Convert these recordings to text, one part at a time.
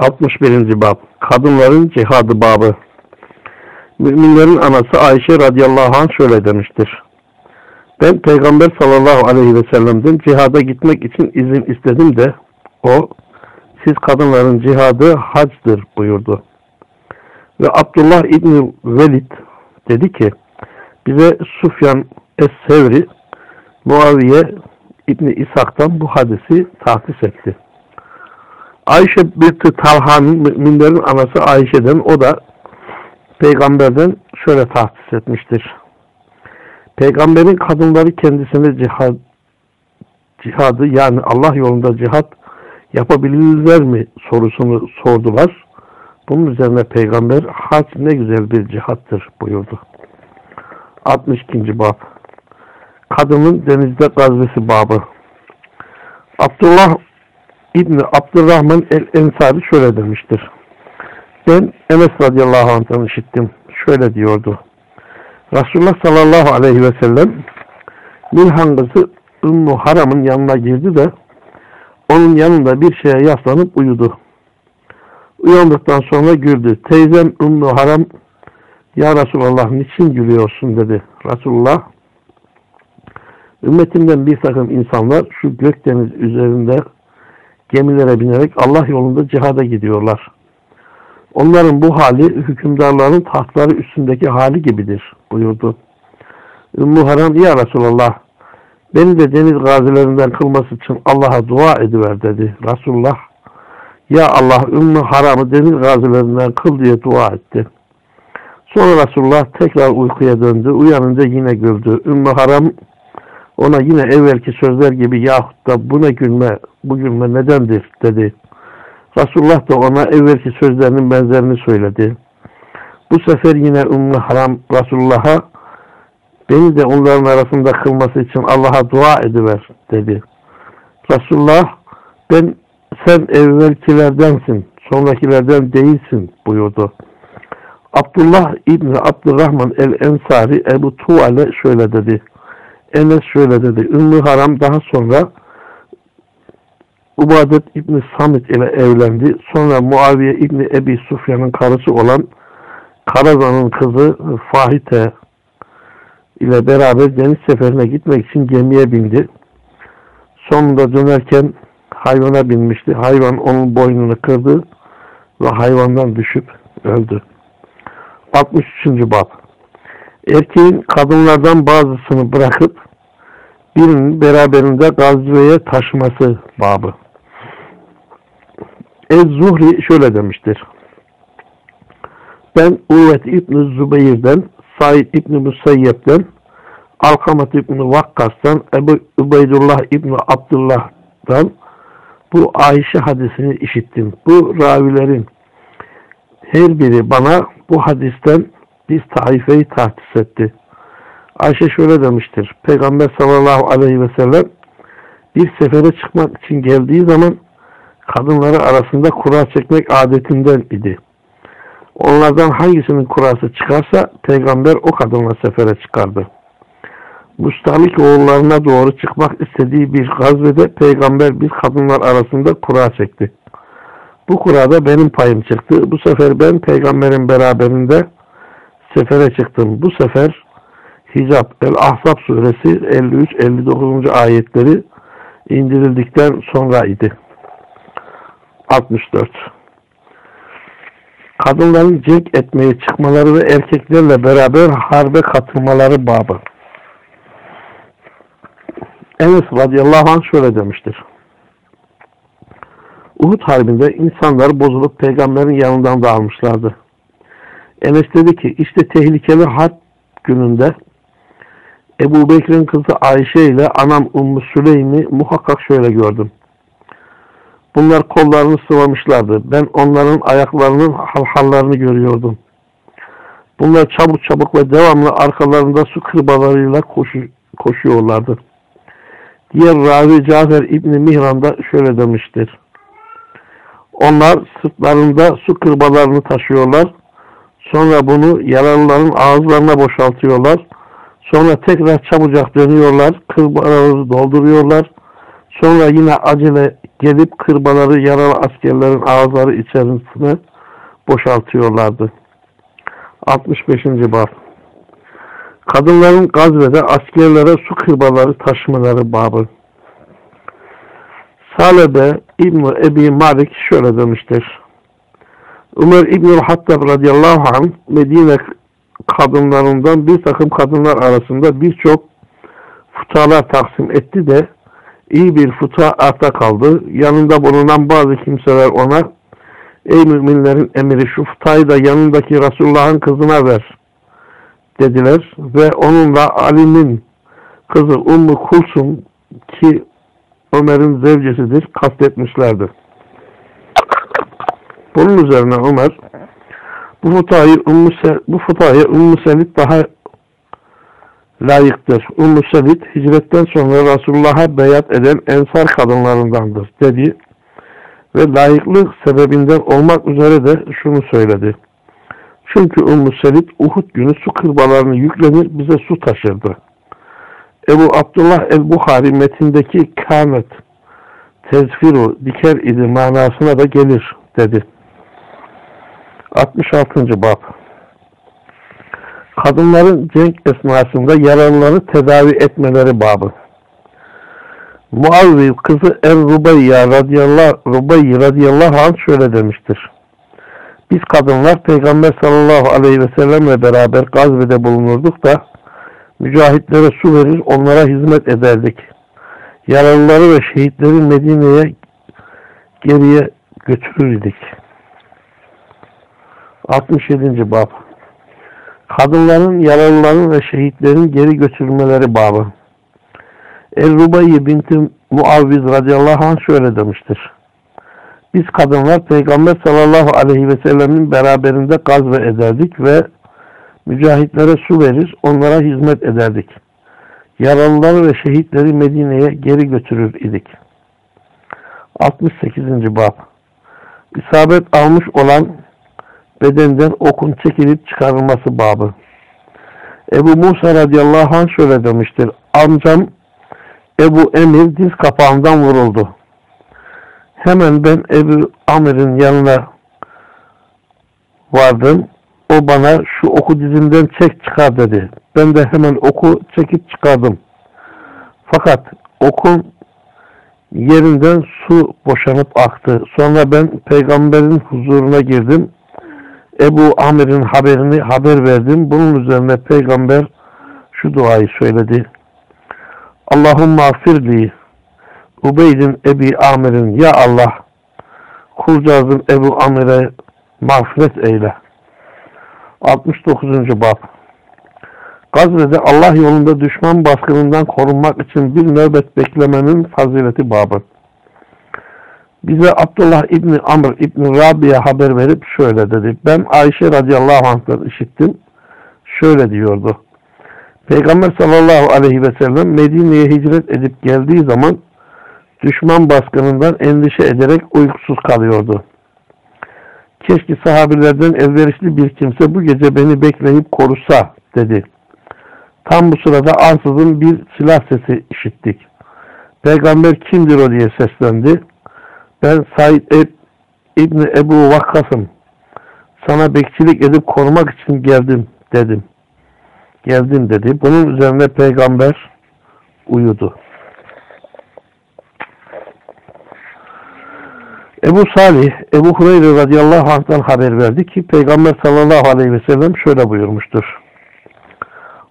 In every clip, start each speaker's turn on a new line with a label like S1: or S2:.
S1: 61. Bab Kadınların Cihadı Babı Müminlerin anası Ayşe radıyallahu anh şöyle demiştir. Ben Peygamber sallallahu aleyhi ve sellem'den cihada gitmek için izin istedim de o siz kadınların cihadı hacdır buyurdu. Ve Abdullah İbni Velid dedi ki bize Sufyan Es-Sevri Muaviye İbni İshak'tan bu hadisi tahsis etti. Ayşe binti Talha'nın müminlerin anası Ayşe'den o da peygamberden şöyle tahsis etmiştir. Peygamberin kadınları kendisine cihad, cihadı yani Allah yolunda cihat yapabilirler mi sorusunu sordular. Bunun üzerine peygamber hac ne güzel bir cihattır buyurdu. 62. Bab Kadının denizde gazvesi babı Abdullah İbni Abdurrahman el-Ensari şöyle demiştir. Ben Enes radıyallahu anh'tan işittim. Şöyle diyordu. Resulullah sallallahu aleyhi ve sellem Milhan kızı Ümmü Haram'ın yanına girdi de onun yanında bir şeye yaslanıp uyudu. Uyandıktan sonra güldü. Teyzem Ümmü Haram Ya Resulallah niçin gülüyorsun dedi. Resulullah ümmetimden bir takım insanlar şu gökdeniz üzerinde gemilere binerek Allah yolunda cihada gidiyorlar. Onların bu hali hükümdarların tahtları üstündeki hali gibidir buyurdu. Ümmü Haram ya Resulallah beni de deniz gazilerinden kılması için Allah'a dua ediver dedi. Resulullah ya Allah Ümmü Haram'ı deniz gazilerinden kıl diye dua etti. Sonra Resulullah tekrar uykuya döndü. Uyanınca yine güldü. Ümmü Haram ona yine evvelki sözler gibi yahut da bu ne gülme, bu gülme nedendir dedi. Resulullah da ona evvelki sözlerinin benzerini söyledi. Bu sefer yine Ümmü Haram Resulullah'a beni de onların arasında kılması için Allah'a dua ediver dedi. Resulullah ben sen evvelkilerdensin, sonrakilerden değilsin buyurdu. Abdullah İbni Abdurrahman el-Ensari Ebu Tuval'e şöyle dedi. Enes şöyle dedi. Ümmü Haram daha sonra Ubadet İbni Samit ile evlendi. Sonra Muaviye İbni Ebi Sufyan'ın karısı olan Karazan'ın kızı Fahite ile beraber deniz seferine gitmek için gemiye bindi. Sonunda dönerken hayvana binmişti. Hayvan onun boynunu kırdı ve hayvandan düşüp öldü. 63. Bab Erkeğin kadınlardan bazısını bırakıp birinin beraberinde gazveye taşıması babı. Ez-Zuhri şöyle demiştir. Ben Uvet İbni Zübeyir'den, Said İbni Musayyep'ten, Alkamat İbni Vakkas'tan, Ebu Ubeydullah İbni Abdullah'dan bu Ayşe hadisini işittim. Bu ravilerin her biri bana bu hadisten bir taifeyi tahsis etti. Ayşe şöyle demiştir. Peygamber sallallahu aleyhi ve sellem bir sefere çıkmak için geldiği zaman kadınları arasında kura çekmek adetinden idi. Onlardan hangisinin kurası çıkarsa peygamber o kadınla sefere çıkardı. Mustalik oğullarına doğru çıkmak istediği bir gazvede peygamber bir kadınlar arasında kura çekti. Bu kurada benim payım çıktı. Bu sefer ben peygamberin beraberinde sefere çıktım. Bu sefer Hicab El-Ahzab suresi 53-59. ayetleri indirildikten sonra idi. 64. Kadınların cenk etmeye çıkmaları ve erkeklerle beraber harbe katılmaları babı. Enes radıyallahu anh şöyle demiştir. Uhud harbinde insanlar bozulup peygamberin yanından dağılmışlardı. Enes dedi ki işte tehlikeli harp gününde Ebu Bekir'in kızı Ayşe ile anam Ummu Süleym'i muhakkak şöyle gördüm. Bunlar kollarını sıvamışlardı. Ben onların ayaklarının halhallarını görüyordum. Bunlar çabuk çabuk ve devamlı arkalarında su kırbalarıyla koşu, koşuyorlardı. Diğer ravi Cafer İbni Mihran da şöyle demiştir. Onlar sırtlarında su kırbalarını taşıyorlar. Sonra bunu yaralıların ağızlarına boşaltıyorlar. Sonra tekrar çabucak dönüyorlar. Kırbaları dolduruyorlar. Sonra yine acele gelip kırbaları yaralı askerlerin ağızları içerisine boşaltıyorlardı. 65. Bab Kadınların gazvede askerlere su kırbaları taşımaları babı. Salebe İbn Ebi Malik şöyle demiştir. Ömer İbnül Hattab radıyallahu anh Medine kadınlarından bir takım kadınlar arasında birçok futalar taksim etti de iyi bir futa arta kaldı. Yanında bulunan bazı kimseler ona ey müminlerin emiri şu futayı da yanındaki Resulullah'ın kızına ver dediler ve onunla Ali'nin kızı Ummu Kulsum ki Ömer'in zevcesidir kastetmişlerdi. Bunun üzerine Ömer bu futayı Ümmü bu futaya Ümmü Selid daha layıktır. Ümmü Selid hicretten sonra Resulullah'a beyat eden ensar kadınlarındandır dedi ve layıklık sebebinden olmak üzere de şunu söyledi. Çünkü Ümmü Selid Uhud günü su kırbalarını yüklenir bize su taşırdı. Ebu Abdullah el-Buhari metindeki kâmet tezfiru diker idi manasına da gelir dedi. 66. Bab Kadınların cenk esnasında yaralıları tedavi etmeleri babı. Muavvi kızı El-Rubayya radıyallahu, Rubayyi radıyallahu anh şöyle demiştir. Biz kadınlar Peygamber sallallahu aleyhi ve sellemle beraber gazvede bulunurduk da mücahitlere su verir onlara hizmet ederdik. Yaralıları ve şehitleri Medine'ye geriye götürürdük. 67. Bab Kadınların, yaralıların ve şehitlerin geri götürülmeleri babı. El-Rubayyi binti Muavviz radıyallahu anh şöyle demiştir. Biz kadınlar Peygamber sallallahu aleyhi ve sellemin beraberinde gazve ederdik ve mücahitlere su verir, onlara hizmet ederdik. Yaralıları ve şehitleri Medine'ye geri götürür idik. 68. Bab İsabet almış olan bedenden okun çekilip çıkarılması babı. Ebu Musa radıyallahu anh şöyle demiştir. Amcam Ebu Emir diz kapağından vuruldu. Hemen ben Ebu Amir'in yanına vardım. O bana şu oku dizimden çek çıkar dedi. Ben de hemen oku çekip çıkardım. Fakat okun yerinden su boşanıp aktı. Sonra ben peygamberin huzuruna girdim. Ebu Amir'in haberini haber verdim. Bunun üzerine peygamber şu duayı söyledi. Allahümme affirli Ubeydin Ebi Amir'in Ya Allah kulcağızın Ebu Amir'e mağfiret eyle. 69. Bab Gazze'de Allah yolunda düşman baskınından korunmak için bir nöbet beklemenin fazileti babı. Bize Abdullah İbni Amr İbni Rabia haber verip şöyle dedi. Ben Ayşe radıyallahu anh'tan işittim. Şöyle diyordu. Peygamber sallallahu aleyhi ve sellem Medine'ye hicret edip geldiği zaman düşman baskınından endişe ederek uykusuz kalıyordu. Keşke sahabilerden elverişli bir kimse bu gece beni bekleyip korusa dedi. Tam bu sırada ansızın bir silah sesi işittik. Peygamber kimdir o diye seslendi. Ben Said İbni Ebu Vakkas'ım. Sana bekçilik edip korumak için geldim dedim. Geldim dedi. Bunun üzerine peygamber uyudu. Ebu Salih, Ebu Hureyre radıyallahu anh'tan haber verdi ki Peygamber sallallahu aleyhi ve sellem şöyle buyurmuştur.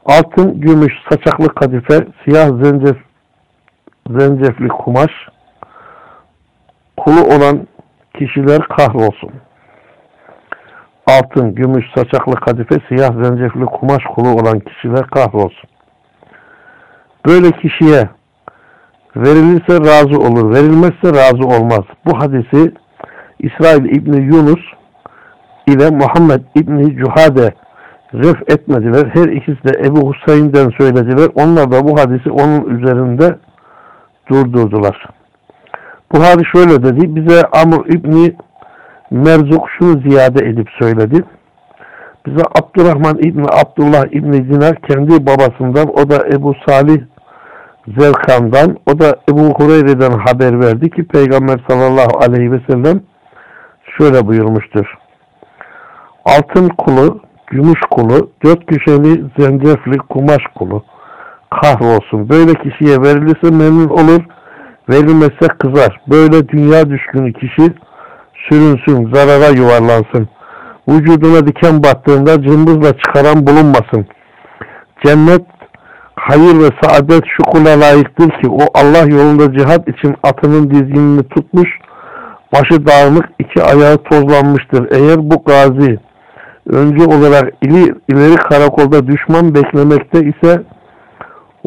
S1: Altın, gümüş, saçaklı kadife, siyah zencef, zencefli kumaş, kulu olan kişiler kahrolsun. Altın, gümüş, saçaklı kadife, siyah zencefli kumaş kulu olan kişiler kahrolsun. Böyle kişiye verilirse razı olur, verilmezse razı olmaz. Bu hadisi İsrail İbni Yunus ile Muhammed İbni Cuhade ref etmediler. Her ikisi de Ebu Hüseyin'den söylediler. Onlar da bu hadisi onun üzerinde durdurdular. Buhari şöyle dedi. Bize Amr İbni Merzuk şunu ziyade edip söyledi. Bize Abdurrahman İbni Abdullah İbni Dinar kendi babasından o da Ebu Salih Zerkan'dan o da Ebu Hureyre'den haber verdi ki Peygamber sallallahu aleyhi ve sellem şöyle buyurmuştur. Altın kulu, gümüş kulu, dört köşeli zencefli kumaş kulu kahrolsun. Böyle kişiye verilirse memnun olur, verilmezse kızar. Böyle dünya düşkünü kişi sürünsün, zarara yuvarlansın. Vücuduna diken battığında cımbızla çıkaran bulunmasın. Cennet hayır ve saadet şu kula layıktır ki o Allah yolunda cihat için atının dizginini tutmuş, başı dağınık iki ayağı tozlanmıştır. Eğer bu gazi önce olarak ileri, ileri karakolda düşman beklemekte ise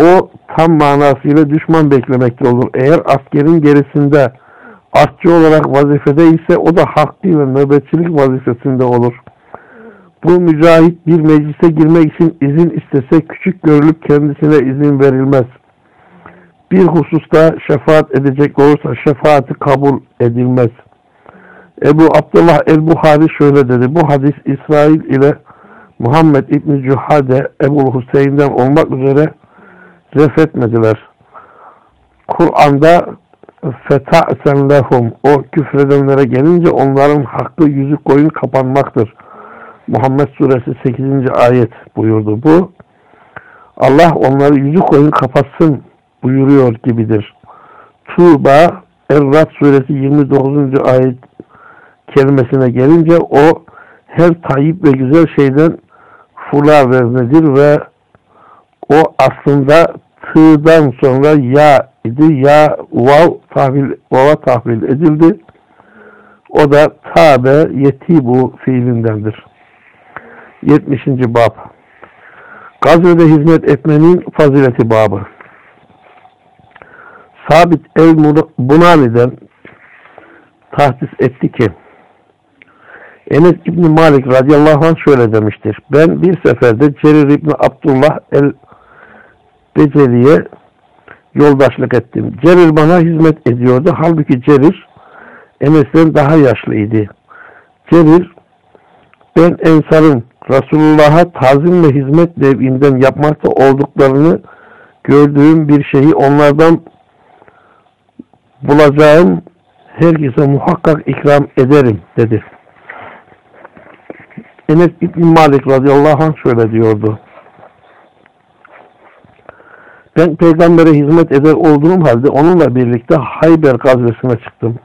S1: o tam manasıyla düşman beklemekte olur. Eğer askerin gerisinde artçı olarak vazifede ise o da haklı ve nöbetçilik vazifesinde olur. Bu mücahit bir meclise girmek için izin istese küçük görülüp kendisine izin verilmez. Bir hususta şefaat edecek olursa şefaati kabul edilmez. Ebu Abdullah el-Buhari şöyle dedi. Bu hadis İsrail ile Muhammed İbni Cuhade Ebu Hüseyin'den olmak üzere refetmediler. Kur'an'da feta'sen lehum o küfredenlere gelince onların hakkı yüzü koyun kapanmaktır. Muhammed suresi 8. ayet buyurdu. Bu Allah onları yüzü koyun kapatsın buyuruyor gibidir. Tuğba Er-Rad suresi 29. ayet kelimesine gelince o her tayyip ve güzel şeyden fula veznedir ve o aslında tığdan sonra ya idi. Ya vav tahvil, vava tahvil edildi. O da tabe yetibu fiilindendir. 70. bab Gazvede hizmet etmenin fazileti babı. Sabit el-Bunani'den tahsis etti ki Enes İbni Malik radıyallahu anh şöyle demiştir. Ben bir seferde Cerir İbni Abdullah el-Beceli'ye yoldaşlık ettim. Cerir bana hizmet ediyordu. Halbuki Cerir Enes'ten daha yaşlıydı. Cerir ben Ensar'ın Resulullah'a tazim ve hizmet dev'inden yapmakta olduklarını gördüğüm bir şeyi onlardan bulacağım herkese muhakkak ikram ederim dedi. Enes İbn Malik radıyallahu anh şöyle diyordu. Ben peygambere hizmet eder olduğum halde onunla birlikte Hayber gazvesine çıktım.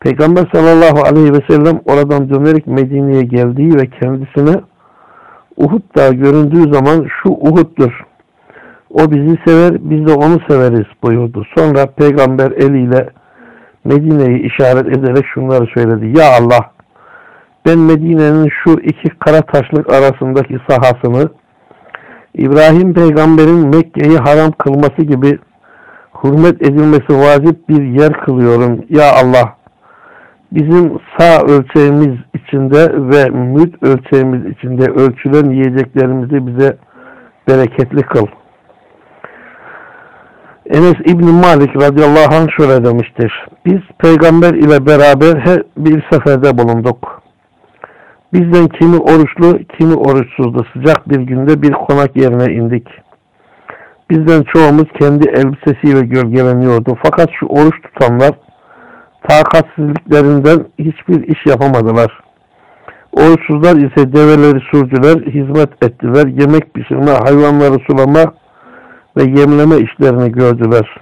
S1: Peygamber sallallahu aleyhi ve sellem oradan dönerek Medine'ye geldiği ve kendisine Uhud dağı göründüğü zaman şu Uhud'dur. O bizi sever, biz de onu severiz buyurdu. Sonra peygamber eliyle Medine'yi işaret ederek şunları söyledi. Ya Allah ben Medine'nin şu iki kara taşlık arasındaki sahasını İbrahim peygamberin Mekke'yi haram kılması gibi hürmet edilmesi vacip bir yer kılıyorum. Ya Allah bizim sağ ölçeğimiz içinde ve müt ölçeğimiz içinde ölçülen yiyeceklerimizi bize bereketli kıl. Enes İbn Malik radıyallahu anh şöyle demiştir. Biz peygamber ile beraber her bir seferde bulunduk. Bizden kimi oruçlu, kimi oruçsuzdu. Sıcak bir günde bir konak yerine indik. Bizden çoğumuz kendi elbisesiyle gölgeleniyordu. Fakat şu oruç tutanlar takatsizliklerinden hiçbir iş yapamadılar. Oruçsuzlar ise develeri sürdüler, hizmet ettiler, yemek pişirme, hayvanları sulama ve yemleme işlerini gördüler.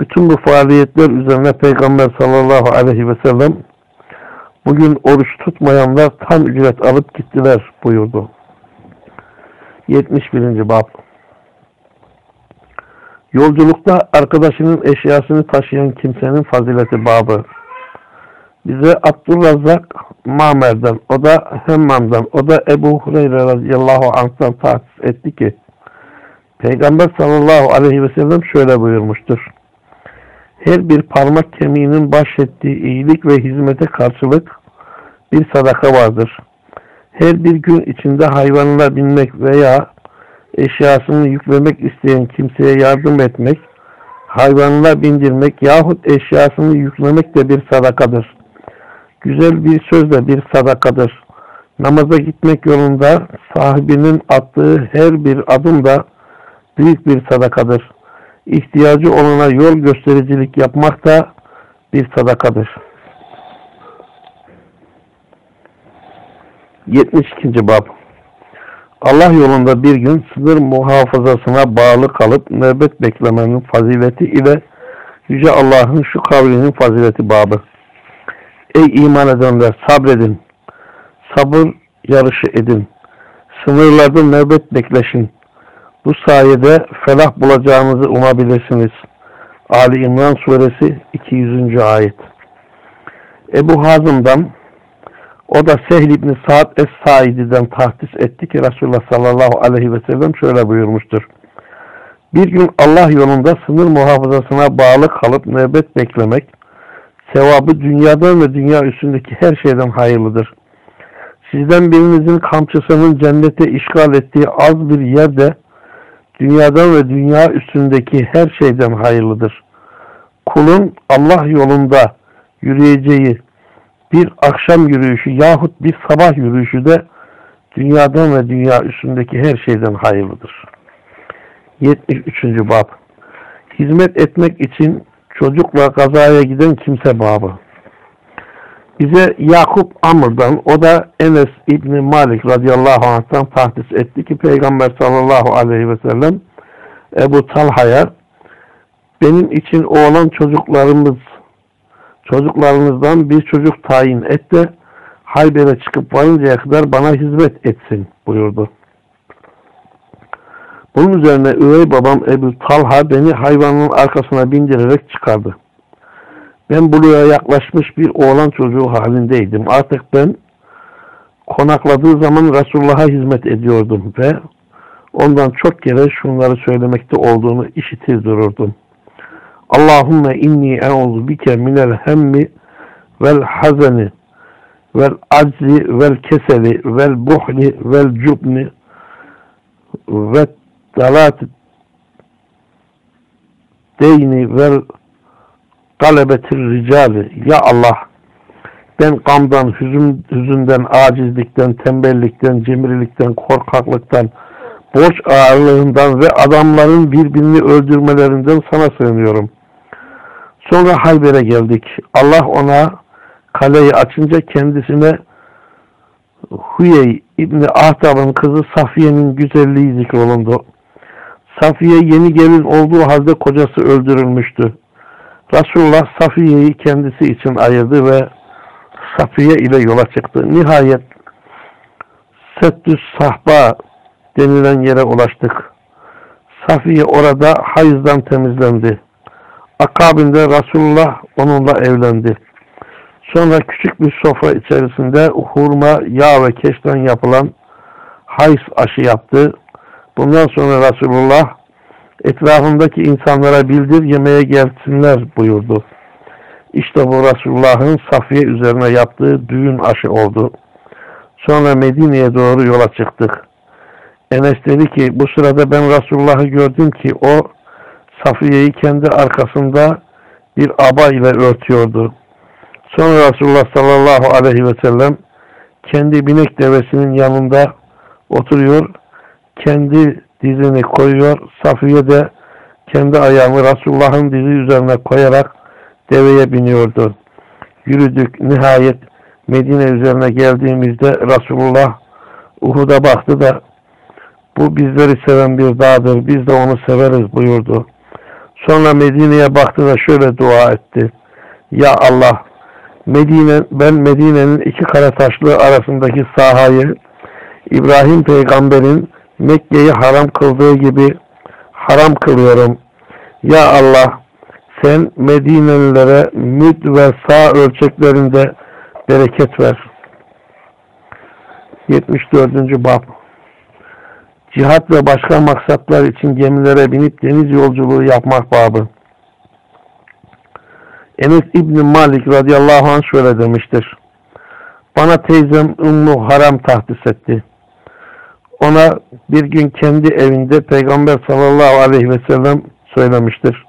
S1: Bütün bu faaliyetler üzerine Peygamber sallallahu aleyhi ve sellem bugün oruç tutmayanlar tam ücret alıp gittiler buyurdu. 71. Bab Yolculukta arkadaşının eşyasını taşıyan kimsenin fazileti babı. Bize Abdurrazzak Mamer'den, o da Hemmam'dan, o da Ebu Hureyre radıyallahu anh'tan tahsis etti ki Peygamber sallallahu aleyhi ve sellem şöyle buyurmuştur. Her bir parmak kemiğinin bahşettiği iyilik ve hizmete karşılık bir sadaka vardır. Her bir gün içinde hayvanına binmek veya eşyasını yüklemek isteyen kimseye yardım etmek, hayvanına bindirmek yahut eşyasını yüklemek de bir sadakadır. Güzel bir söz de bir sadakadır. Namaza gitmek yolunda sahibinin attığı her bir adım da büyük bir sadakadır. ihtiyacı olana yol göstericilik yapmak da bir sadakadır. 72. Bab Allah yolunda bir gün sınır muhafazasına bağlı kalıp nöbet beklemenin fazileti ile Yüce Allah'ın şu kavlinin fazileti babı. Ey iman edenler sabredin. Sabır yarışı edin. Sınırlarda nöbet bekleşin. Bu sayede felah bulacağınızı umabilirsiniz. Ali İmran suresi 200. ayet. Ebu Hazım'dan o da Sehl İbni Sa'd Es-Saidi'den tahsis etti ki Resulullah sallallahu aleyhi ve sellem şöyle buyurmuştur. Bir gün Allah yolunda sınır muhafazasına bağlı kalıp nöbet beklemek, sevabı dünyadan ve dünya üstündeki her şeyden hayırlıdır. Sizden birinizin kamçısının cennete işgal ettiği az bir yerde dünyadan ve dünya üstündeki her şeyden hayırlıdır. Kulun Allah yolunda yürüyeceği bir akşam yürüyüşü yahut bir sabah yürüyüşü de dünyadan ve dünya üstündeki her şeyden hayırlıdır. 73. Bab Hizmet etmek için çocukla gazaya giden kimse babı. Bize Yakup Amr'dan, o da Enes İbni Malik radıyallahu anh'tan tahsis etti ki Peygamber sallallahu aleyhi ve sellem Ebu Talha'ya benim için oğlan çocuklarımız çocuklarınızdan bir çocuk tayin et de Hayber'e çıkıp varıncaya kadar bana hizmet etsin buyurdu. Bunun üzerine üvey babam Ebu Talha beni hayvanın arkasına bindirerek çıkardı. Ben buluğa yaklaşmış bir oğlan çocuğu halindeydim. Artık ben konakladığı zaman Resulullah'a hizmet ediyordum ve ondan çok kere şunları söylemekte olduğunu işitir dururdum. Allahümme inni e'udhu bike minel hemmi vel hazani vel aczi vel keseli vel buhli vel cubni ve dalat deyni vel galebetir ricali ya Allah ben gamdan, hüzün, hüzünden, acizlikten, tembellikten, cimrilikten, korkaklıktan, borç ağırlığından ve adamların birbirini öldürmelerinden sana sığınıyorum. Sonra Hayber'e geldik. Allah ona kaleyi açınca kendisine Huyey İbni Ahtab'ın kızı Safiye'nin güzelliği zikrolundu. Safiye yeni gelin olduğu halde kocası öldürülmüştü. Resulullah Safiye'yi kendisi için ayırdı ve Safiye ile yola çıktı. Nihayet Settüs Sahba denilen yere ulaştık. Safiye orada hayızdan temizlendi. Akabinde Resulullah onunla evlendi. Sonra küçük bir sofra içerisinde hurma, yağ ve keşten yapılan hayız aşı yaptı. Bundan sonra Resulullah etrafındaki insanlara bildir yemeğe gelsinler buyurdu. İşte bu Resulullah'ın Safiye üzerine yaptığı düğün aşı oldu. Sonra Medine'ye doğru yola çıktık. Enes dedi ki bu sırada ben Resulullah'ı gördüm ki o Safiye'yi kendi arkasında bir aba ile örtüyordu. Sonra Resulullah sallallahu aleyhi ve sellem kendi binek devesinin yanında oturuyor, kendi dizini koyuyor, Safiye de kendi ayağını Resulullah'ın dizi üzerine koyarak deveye biniyordu. Yürüdük, nihayet Medine üzerine geldiğimizde Resulullah Uhud'a baktı da bu bizleri seven bir dağdır, biz de onu severiz buyurdu. Sonra Medine'ye baktı da şöyle dua etti. Ya Allah Medine, ben Medine'nin iki kara taşlı arasındaki sahayı İbrahim peygamberin Mekke'yi haram kıldığı gibi haram kılıyorum. Ya Allah sen Medinelilere müd ve sağ ölçeklerinde bereket ver. 74. Bab Cihat ve başka maksatlar için gemilere binip deniz yolculuğu yapmak babı. Enes İbni Malik radıyallahu anh şöyle demiştir. Bana teyzem Ümmü Haram tahsis etti. Ona bir gün kendi evinde Peygamber sallallahu aleyhi ve sellem söylemiştir.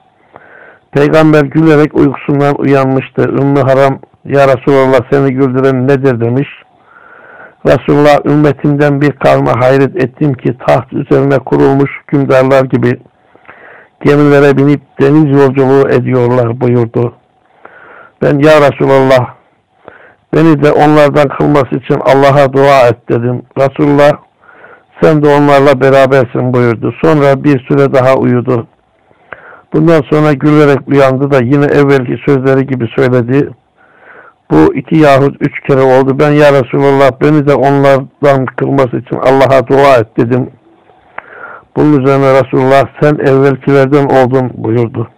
S1: Peygamber gülerek uykusundan uyanmıştı. Ümmü Haram ya Resulallah seni güldüren nedir demiş. Resulullah ümmetinden bir kavme hayret ettim ki taht üzerine kurulmuş hükümdarlar gibi gemilere binip deniz yolculuğu ediyorlar buyurdu. Ben ya Resulallah beni de onlardan kılması için Allah'a dua et dedim. Resulullah sen de onlarla berabersin buyurdu. Sonra bir süre daha uyudu. Bundan sonra gülerek uyandı da yine evvelki sözleri gibi söyledi. Bu iki yahut üç kere oldu. Ben ya Resulallah beni de onlardan kılması için Allah'a dua et dedim. Bunun üzerine Resulullah sen evvelkilerden oldun buyurdu.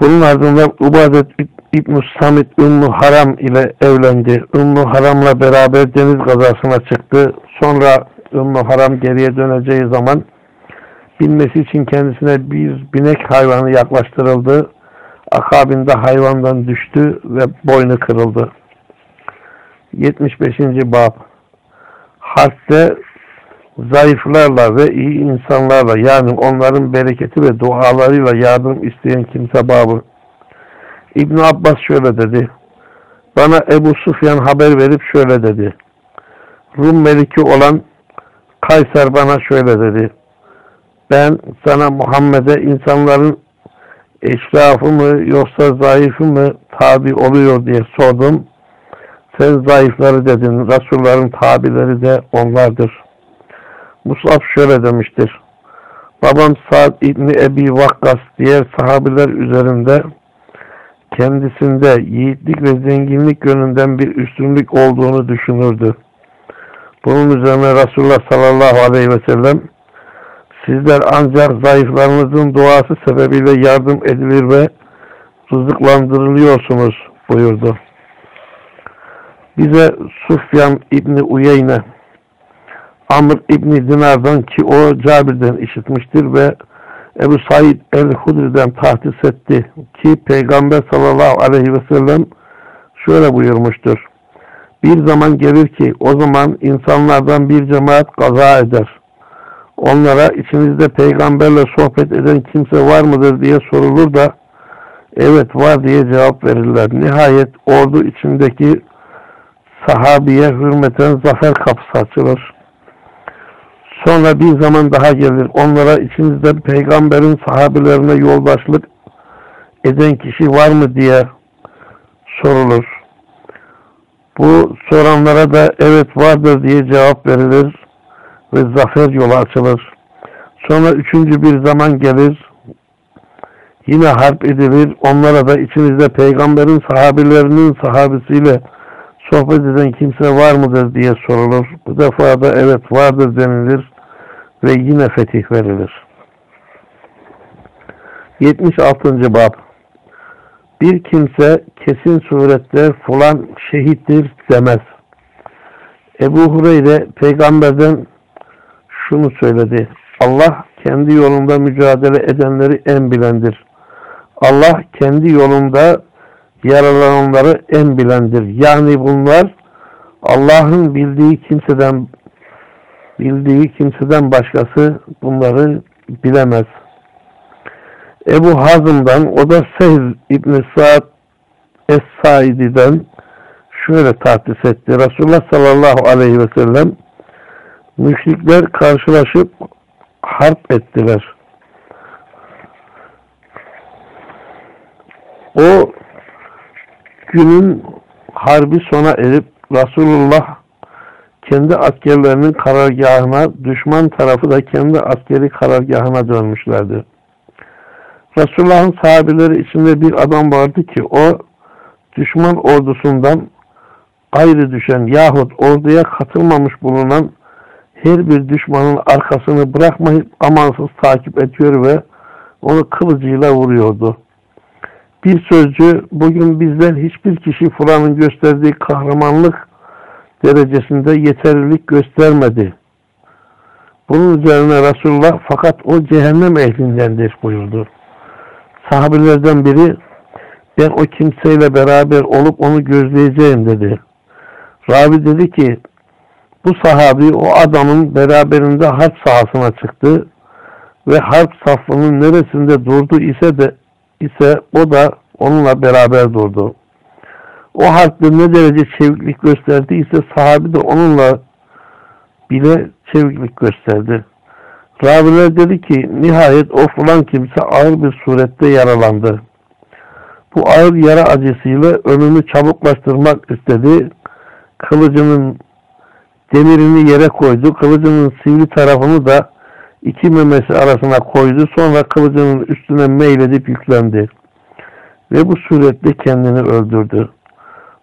S1: Bunun ardından Ubadet İbn-i Samit Ümmü Haram ile evlendi. Ümmü Haram'la beraber deniz kazasına çıktı. Sonra Ümmü Haram geriye döneceği zaman binmesi için kendisine bir binek hayvanı yaklaştırıldı. Akabinde hayvandan düştü ve boynu kırıldı. 75. Bab Harpte zayıflarla ve iyi insanlarla yani onların bereketi ve dualarıyla yardım isteyen kimse babı. İbn Abbas şöyle dedi. Bana Ebu Sufyan haber verip şöyle dedi. Rum meliki olan Kayser bana şöyle dedi. Ben sana Muhammed'e insanların eşrafı mı yoksa zayıfı mı tabi oluyor diye sordum. Sen zayıfları dedin. Resulların tabileri de onlardır. Musab şöyle demiştir. Babam Sa'd İbni Ebi Vakkas diğer sahabiler üzerinde kendisinde yiğitlik ve zenginlik yönünden bir üstünlük olduğunu düşünürdü. Bunun üzerine Resulullah sallallahu aleyhi ve sellem sizler ancak zayıflarınızın duası sebebiyle yardım edilir ve rızıklandırılıyorsunuz buyurdu. Bize Sufyan İbni Uyeyne Amr İbni Dinar'dan ki o Cabir'den işitmiştir ve Ebu Said el-Hudri'den tahsis etti ki Peygamber sallallahu aleyhi ve sellem şöyle buyurmuştur. Bir zaman gelir ki o zaman insanlardan bir cemaat kaza eder. Onlara içinizde peygamberle sohbet eden kimse var mıdır diye sorulur da evet var diye cevap verirler. Nihayet ordu içindeki sahabiye hürmeten zafer kapısı açılır. Sonra bir zaman daha gelir. Onlara içinizde peygamberin sahabelerine yoldaşlık eden kişi var mı diye sorulur. Bu soranlara da evet vardır diye cevap verilir ve zafer yolu açılır. Sonra üçüncü bir zaman gelir. Yine harp edilir. Onlara da içinizde peygamberin sahabelerinin sahabesiyle sohbet eden kimse var mıdır diye sorulur. Bu defa da evet vardır denilir ve yine fetih verilir. 76. Bab Bir kimse kesin surette fulan şehittir demez. Ebu Hureyre peygamberden şunu söyledi. Allah kendi yolunda mücadele edenleri en bilendir. Allah kendi yolunda yaralananları en bilendir. Yani bunlar Allah'ın bildiği kimseden bildiği kimseden başkası bunları bilemez. Ebu Hazım'dan o da Sehz İbni Sa'd Es-Saidi'den şöyle tahtis etti. Resulullah sallallahu aleyhi ve sellem müşrikler karşılaşıp harp ettiler. O günün harbi sona erip Resulullah kendi askerlerinin karargahına, düşman tarafı da kendi askeri karargahına dönmüşlerdi. Resulullah'ın sahabeleri içinde bir adam vardı ki o düşman ordusundan ayrı düşen yahut orduya katılmamış bulunan her bir düşmanın arkasını bırakmayıp amansız takip ediyor ve onu kılıcıyla vuruyordu. Bir sözcü bugün bizden hiçbir kişi Fulan'ın gösterdiği kahramanlık derecesinde yeterlilik göstermedi. Bunun üzerine Resulullah fakat o cehennem ehlindendir buyurdu. Sahabelerden biri ben o kimseyle beraber olup onu gözleyeceğim dedi. Ravi dedi ki bu sahabi o adamın beraberinde harp sahasına çıktı ve harp safının neresinde durdu ise de ise o da onunla beraber durdu. O harpte ne derece çeviklik gösterdiyse sahabi de onunla bile çeviklik gösterdi. Raviler dedi ki nihayet o falan kimse ağır bir surette yaralandı. Bu ağır yara acısıyla ölümü çabuklaştırmak istedi. Kılıcının demirini yere koydu. Kılıcının sivri tarafını da iki memesi arasına koydu. Sonra kılıcının üstüne meyledip yüklendi. Ve bu suretle kendini öldürdü.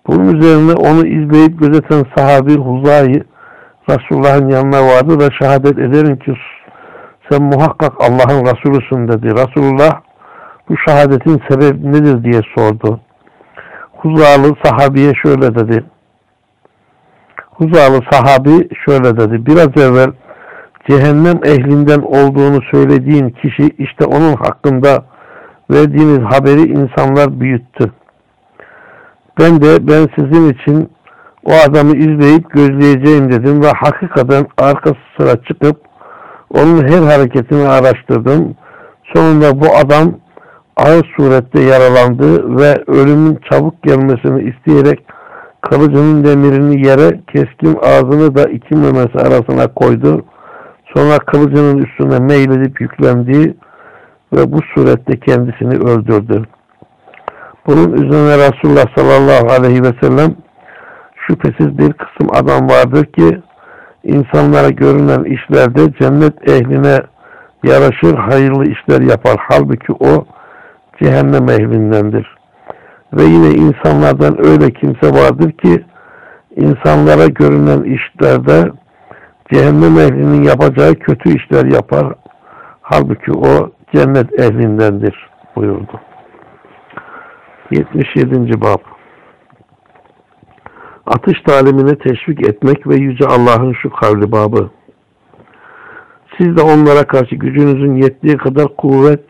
S1: Bunun üzerine onu izleyip gözeten sahabi Huza'yı Resulullah'ın yanına vardı da şehadet ederim ki sen muhakkak Allah'ın Resulüsün dedi. Resulullah bu şehadetin sebebi nedir diye sordu. Huzalı sahabiye şöyle dedi. Huzalı sahabi şöyle dedi. Biraz evvel cehennem ehlinden olduğunu söylediğin kişi işte onun hakkında verdiğiniz haberi insanlar büyüttü. Ben de ben sizin için o adamı izleyip gözleyeceğim dedim ve hakikaten arka sıra çıkıp onun her hareketini araştırdım. Sonunda bu adam ağır surette yaralandı ve ölümün çabuk gelmesini isteyerek kılıcının demirini yere keskin ağzını da iki memesi arasına koydu. Sonra kılıcının üstüne meyledip yüklendi ve bu surette kendisini öldürdü. Bunun üzerine Resulullah sallallahu aleyhi ve sellem şüphesiz bir kısım adam vardır ki insanlara görünen işlerde cennet ehline yaraşır hayırlı işler yapar. Halbuki o cehennem ehlindendir. Ve yine insanlardan öyle kimse vardır ki insanlara görünen işlerde cehennem ehlinin yapacağı kötü işler yapar. Halbuki o cennet ehlindendir buyurdu. 77. Bab Atış talimine teşvik etmek ve Yüce Allah'ın şu kavli babı. Siz de onlara karşı gücünüzün yettiği kadar kuvvet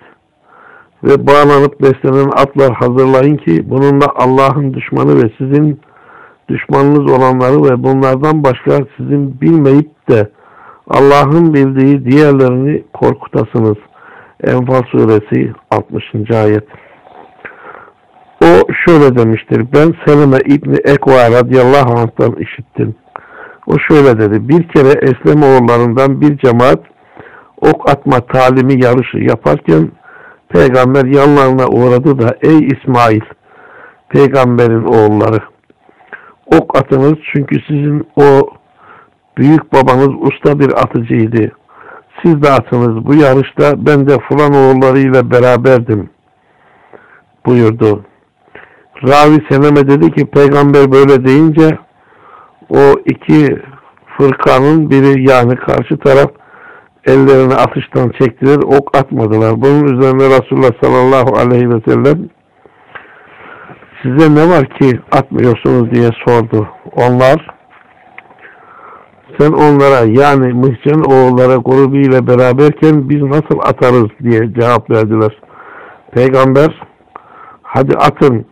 S1: ve bağlanıp beslenen atlar hazırlayın ki bununla Allah'ın düşmanı ve sizin düşmanınız olanları ve bunlardan başka sizin bilmeyip de Allah'ın bildiği diğerlerini korkutasınız. Enfal suresi 60. ayet. O şöyle demiştir. Ben Selime İbni Ekva radıyallahu anh'tan işittim. O şöyle dedi. Bir kere Eslem oğullarından bir cemaat ok atma talimi yarışı yaparken peygamber yanlarına uğradı da ey İsmail peygamberin oğulları ok atınız çünkü sizin o büyük babanız usta bir atıcıydı. Siz de atınız bu yarışta ben de fulan oğullarıyla beraberdim buyurdu. Ravi Seneme dedi ki peygamber böyle deyince o iki fırkanın biri yani karşı taraf ellerini atıştan çektiler, ok atmadılar. Bunun üzerine Resulullah sallallahu aleyhi ve sellem size ne var ki atmıyorsunuz diye sordu. Onlar sen onlara yani Mihcen oğullara grubuyla beraberken biz nasıl atarız diye cevap verdiler. Peygamber hadi atın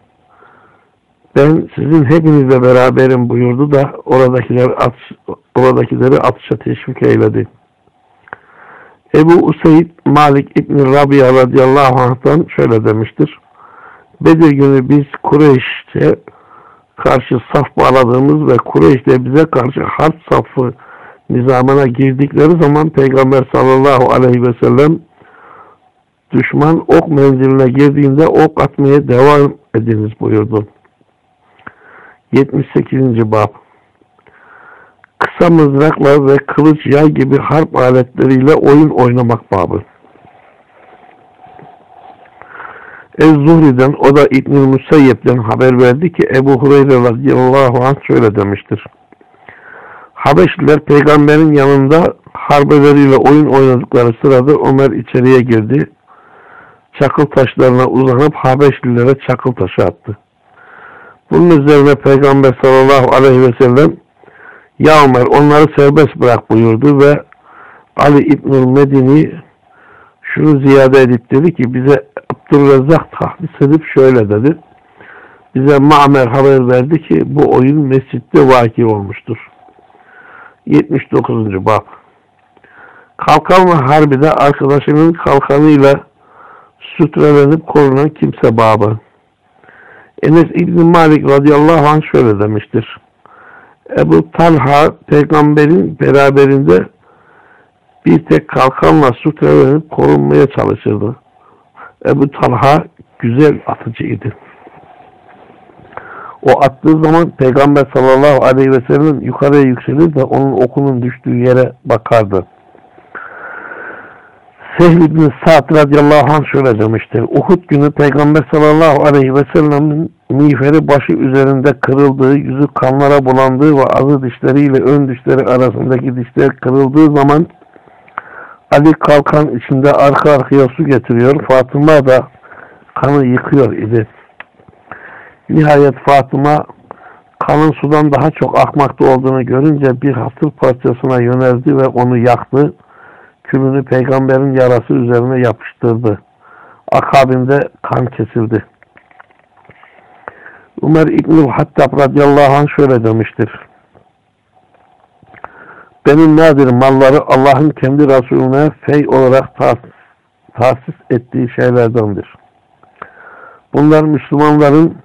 S1: ben sizin hepinizle beraberim buyurdu da oradakileri, atış, oradakileri atışa teşvik eyledi. Ebu Useyd Malik İbni Rabia radıyallahu anh'tan şöyle demiştir. Bedir günü biz Kureyş'e karşı saf bağladığımız ve Kureyş de bize karşı harp safı nizamına girdikleri zaman Peygamber sallallahu aleyhi ve sellem düşman ok menziline girdiğinde ok atmaya devam ediniz buyurdu. 78. Bab Kısa mızrakla ve kılıç yay gibi harp aletleriyle oyun oynamak babı. Ez-Zuhri'den o da İbn-i haber verdi ki Ebu Hureyre radıyallahu anh şöyle demiştir. Habeşliler peygamberin yanında harbeleriyle oyun oynadıkları sırada Ömer içeriye girdi. Çakıl taşlarına uzanıp Habeşlilere çakıl taşı attı. Bunun üzerine Peygamber sallallahu aleyhi ve sellem Ya Ömer onları serbest bırak buyurdu ve Ali İbnül Medini şunu ziyade edip dedi ki bize Abdurrezzak tahdis edip şöyle dedi. Bize Ma'mer haber verdi ki bu oyun mescitte vaki olmuştur. 79. Bab Kalkan harbide arkadaşının kalkanıyla sütrelenip korunan kimse babı. Enes İbni Malik radıyallahu anh şöyle demiştir. Ebu Talha peygamberin beraberinde bir tek kalkanla sütrelenip korunmaya çalışırdı. Ebu Talha güzel atıcıydı. O attığı zaman Peygamber sallallahu aleyhi ve sellem yukarıya yükselir de onun okunun düştüğü yere bakardı. Sehl ibn Sa'd radıyallahu anh şöyle demiştir. Uhud günü Peygamber sallallahu aleyhi ve sellemin miğferi başı üzerinde kırıldığı, yüzü kanlara bulandığı ve azı dişleriyle ön dişleri arasındaki dişler kırıldığı zaman Ali kalkan içinde arka arkaya su getiriyor. Fatıma da kanı yıkıyor idi. Nihayet Fatıma kanın sudan daha çok akmakta olduğunu görünce bir hasır parçasına yöneldi ve onu yaktı. Külünü peygamberin yarası üzerine yapıştırdı. Akabinde kan kesildi. Ömer İbnül Hattab radıyallahu anh şöyle demiştir. Benim nadir malları Allah'ın kendi Resulüne fey olarak tahsis, tahsis ettiği şeylerdendir. Bunlar Müslümanların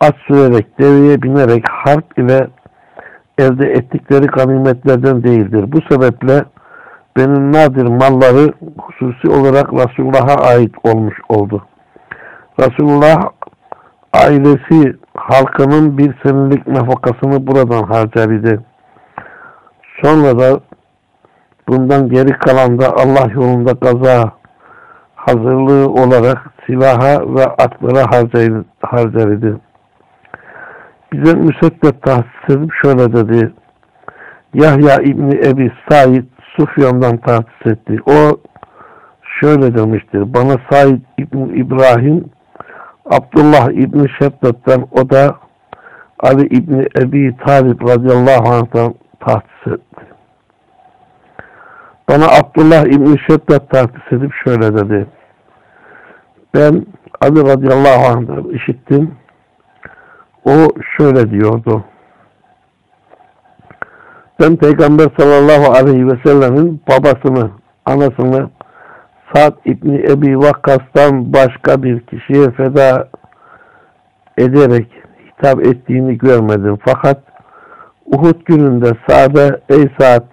S1: at sürerek, deveye binerek harp ile elde ettikleri ganimetlerden değildir. Bu sebeple benim nadir malları hususi olarak Resulullah'a ait olmuş oldu. Resulullah ailesi halkının bir senelik nafakasını buradan harcar idi. Sonra da bundan geri kalan da Allah yolunda gaza hazırlığı olarak silaha ve atlara harcar idi. Bize müsebdet tahsis edip şöyle dedi. Yahya İbni Ebi Said Sufyan'dan tahsis etti. O şöyle demiştir. Bana Said İbni İbrahim Abdullah İbni Şeddat'tan o da Ali İbni Ebi Talib radıyallahu anh'tan tahsis etti. Bana Abdullah İbni Şeddat tahsis edip şöyle dedi. Ben Ali radıyallahu anh'tan işittim. O şöyle diyordu. Ben Peygamber sallallahu aleyhi ve sellemin babasını, anasını Sa'd İbni Ebi Vakkas'tan başka bir kişiye feda ederek hitap ettiğini görmedim. Fakat Uhud gününde Sa'd'a ey Sa'd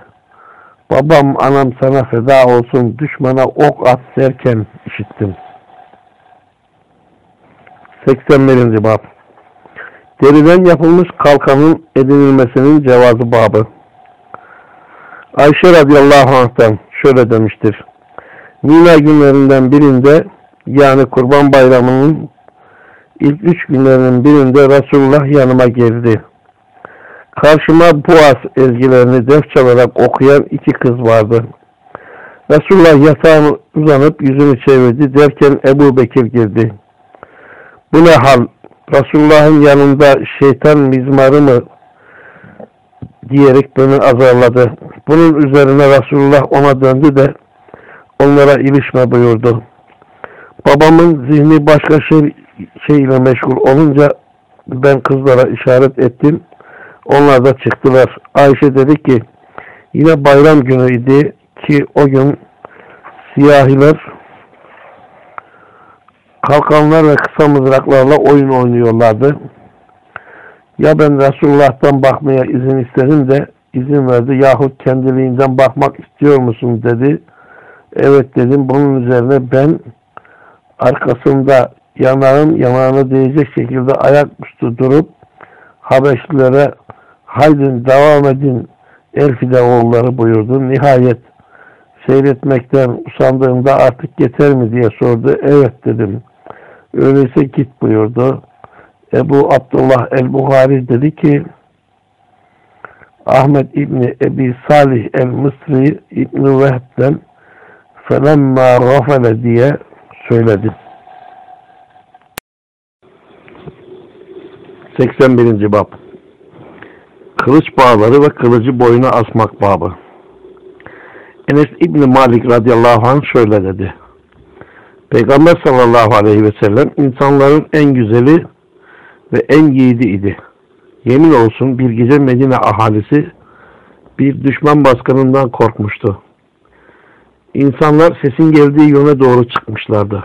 S1: babam anam sana feda olsun düşmana ok at derken işittim. 81. Bab Deriden yapılmış kalkanın edinilmesinin cevazı babı. Ayşe radıyallahu anh'tan şöyle demiştir. Mina günlerinden birinde yani kurban bayramının ilk üç günlerinin birinde Resulullah yanıma geldi. Karşıma Boğaz ezgilerini def çalarak okuyan iki kız vardı. Resulullah yatağına uzanıp yüzünü çevirdi derken Ebu Bekir girdi. Bu ne hal? Resulullah'ın yanında şeytan mizmarı mı diyerek beni azarladı. Bunun üzerine Resulullah ona döndü de onlara ilişme buyurdu. Babamın zihni başka şey, şey ile meşgul olunca ben kızlara işaret ettim. Onlar da çıktılar. Ayşe dedi ki yine bayram günüydü ki o gün siyahiler kalkanlar ve kısa mızraklarla oyun oynuyorlardı. Ya ben Resulullah'tan bakmaya izin istedim de izin verdi. Yahut kendiliğinden bakmak istiyor musun dedi. Evet dedim. Bunun üzerine ben arkasında yanağım yanağına değecek şekilde ayaküstü durup Habeşlilere haydin devam edin el oğulları buyurdu. Nihayet seyretmekten usandığımda artık yeter mi diye sordu. Evet dedim. Öyleyse git buyurdu. Ebu Abdullah el-Buhari dedi ki Ahmet İbni Ebi Salih el-Mısri İbni Vehb'den felemma gafele diye söyledi. 81. Bab Kılıç bağları ve kılıcı boyuna asmak babı. Enes İbni Malik radıyallahu anh şöyle dedi. Peygamber sallallahu aleyhi ve sellem insanların en güzeli ve en yiğidi idi. Yemin olsun bir gece Medine ahalisi bir düşman baskınından korkmuştu. İnsanlar sesin geldiği yöne doğru çıkmışlardı.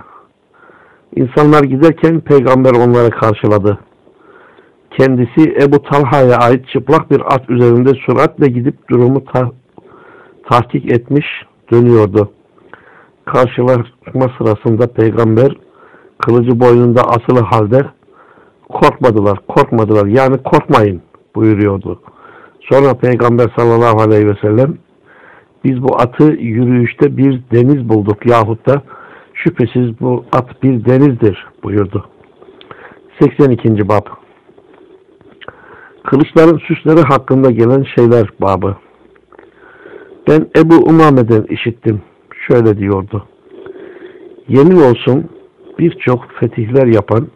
S1: İnsanlar giderken peygamber onları karşıladı. Kendisi Ebu Talha'ya ait çıplak bir at üzerinde süratle gidip durumu ta tahkik etmiş dönüyordu. Karşılaşma sırasında peygamber kılıcı boynunda asılı halde korkmadılar, korkmadılar. Yani korkmayın buyuruyordu. Sonra peygamber sallallahu aleyhi ve sellem biz bu atı yürüyüşte bir deniz bulduk yahut da şüphesiz bu at bir denizdir buyurdu. 82. Bab Kılıçların süsleri hakkında gelen şeyler babı. Ben Ebu Umame'den işittim. Şöyle diyordu. Yemin olsun birçok fetihler yapan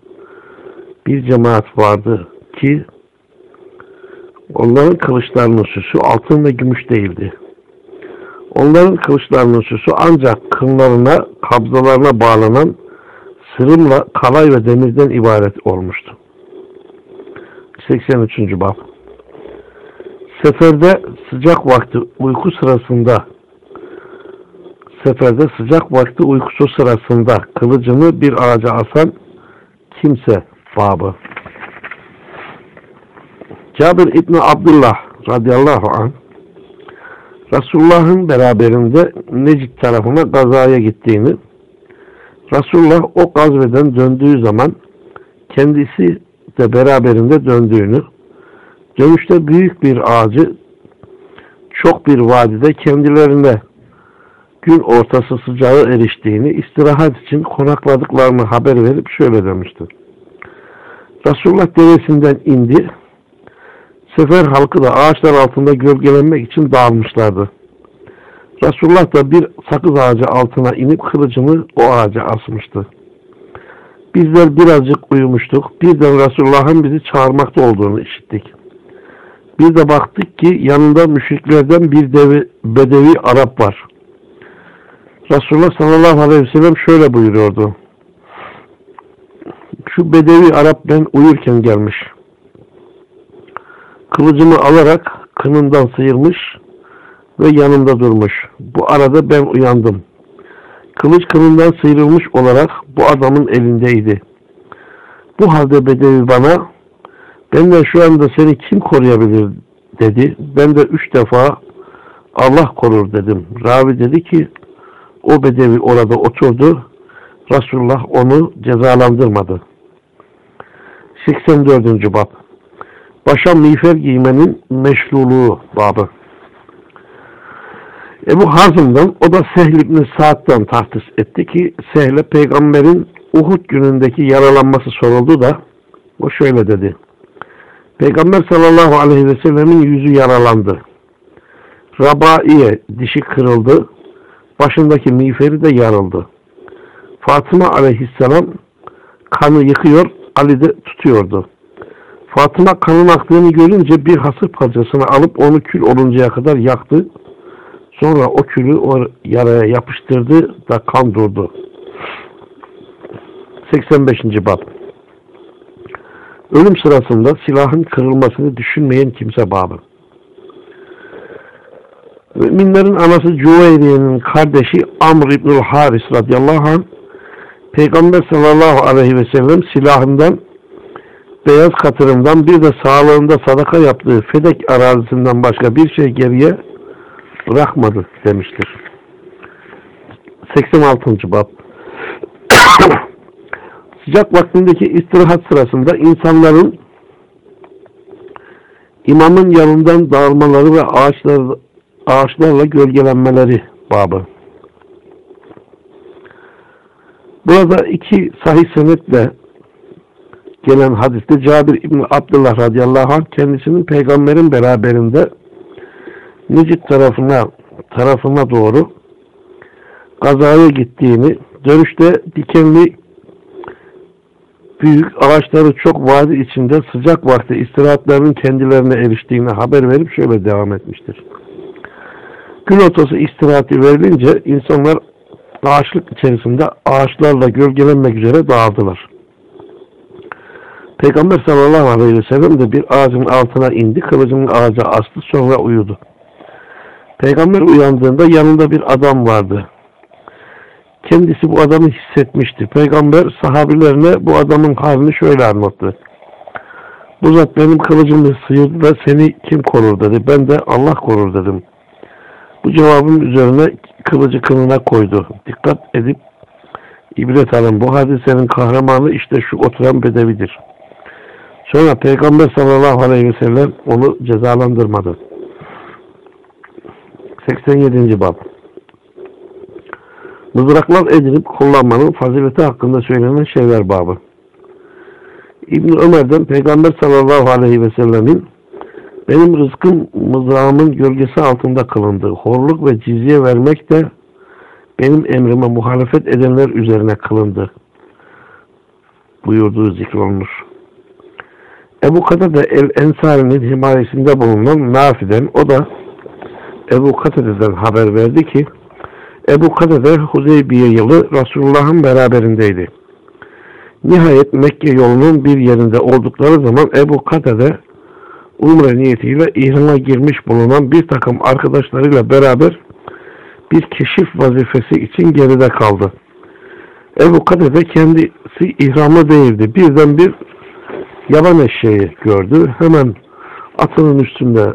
S1: bir cemaat vardı ki onların kılıçlarının süsü altın ve gümüş değildi. Onların kılıçlarının süsü ancak kınlarına, kabzalarına bağlanan sırımla kalay ve demirden ibaret olmuştu. 83. Bab Seferde sıcak vakti uyku sırasında seferde sıcak vakti uykusu sırasında kılıcını bir ağaca asan kimse babı. Cabir İbni Abdullah radıyallahu anh Resulullah'ın beraberinde Necid tarafına gazaya gittiğini Resulullah o gazveden döndüğü zaman kendisi de beraberinde döndüğünü dönüşte büyük bir ağacı çok bir vadide kendilerine gün ortası sıcağı eriştiğini istirahat için konakladıklarını haber verip şöyle demişti. Resulullah devesinden indi. Sefer halkı da ağaçlar altında gölgelenmek için dağılmışlardı. Resulullah da bir sakız ağacı altına inip kılıcını o ağaca asmıştı. Bizler birazcık uyumuştuk. Birden Resulullah'ın bizi çağırmakta olduğunu işittik. Bir de baktık ki yanında müşriklerden bir devi, bedevi Arap var. Resulullah sallallahu aleyhi ve sellem şöyle buyuruyordu. Şu bedevi Arap ben uyurken gelmiş. Kılıcımı alarak kınından sıyırmış ve yanımda durmuş. Bu arada ben uyandım. Kılıç kınından sıyrılmış olarak bu adamın elindeydi. Bu halde bedevi bana benden şu anda seni kim koruyabilir dedi. Ben de üç defa Allah korur dedim. Ravi dedi ki o bedevi orada oturdu. Resulullah onu cezalandırmadı. 84. Bab Başa miğfer giymenin meşruluğu babı. Ebu Hazım'dan o da Sehl İbni Sa'd'dan tahsis etti ki Sehl'e peygamberin Uhud günündeki yaralanması soruldu da o şöyle dedi. Peygamber sallallahu aleyhi ve sellemin yüzü yaralandı. Rabaiye dişi kırıldı. Başındaki miğferi de yarıldı. Fatıma aleyhisselam kanı yıkıyor, Ali de tutuyordu. Fatıma kanın aktığını görünce bir hasır parçasını alıp onu kül oluncaya kadar yaktı. Sonra o külü o yaraya yapıştırdı da kan durdu. 85. Bab Ölüm sırasında silahın kırılmasını düşünmeyen kimse babı. Müminlerin anası Cüveyriye'nin kardeşi Amr İbnül Haris radıyallahu anh Peygamber sallallahu aleyhi ve sellem silahından beyaz katırından bir de sağlığında sadaka yaptığı Fedek arazisinden başka bir şey geriye bırakmadı demiştir. 86. Bab Sıcak vaktindeki istirahat sırasında insanların imamın yanından dağılmaları ve ağaçlar, ağaçlarla gölgelenmeleri babı. Burada iki sahih senetle gelen hadiste Cabir İbni Abdullah radıyallahu anh kendisinin peygamberin beraberinde Necid tarafına tarafına doğru kazaya gittiğini, dönüşte dikenli büyük ağaçları çok vadi içinde sıcak vakti istirahatlarının kendilerine eriştiğini haber verip şöyle devam etmiştir. Gün ortası istirahati verilince insanlar ağaçlık içerisinde ağaçlarla gölgelenmek üzere dağıldılar. Peygamber sallallahu aleyhi ve sellem de bir ağacın altına indi, kılıcının ağaca astı, sonra uyudu. Peygamber uyandığında yanında bir adam vardı. Kendisi bu adamı hissetmişti. Peygamber sahabilerine bu adamın halini şöyle anlattı. Bu zat benim kılıcımı sıyırdı da seni kim korur dedi. Ben de Allah korur dedim. Bu cevabın üzerine kılıcı kınına koydu. Dikkat edip ibret alın. Bu hadisenin kahramanı işte şu oturan bedevidir. Sonra Peygamber sallallahu aleyhi ve sellem onu cezalandırmadı. 87. Bab Mızraklar edinip kullanmanın fazileti hakkında söylenen şeyler babı. İbn Ömer'den Peygamber sallallahu aleyhi ve sellemin benim rızkım mızrağımın gölgesi altında kılındı. Horluk ve cizye vermek de benim emrime muhalefet edenler üzerine kılındı. Buyurduğu zikrolunur. Ebu Katade el-Ensari'nin himayesinde bulunan Nafi'den, o da Ebu Katade'den haber verdi ki, Ebu Katade Huzeybiye yılı Resulullah'ın beraberindeydi. Nihayet Mekke yolunun bir yerinde oldukları zaman Ebu Katade umre niyetiyle ihrama girmiş bulunan bir takım arkadaşlarıyla beraber bir keşif vazifesi için geride kaldı. Ebu Katade kendisi ihramlı değildi. Birden bir yaban eşeği gördü. Hemen atının üstünde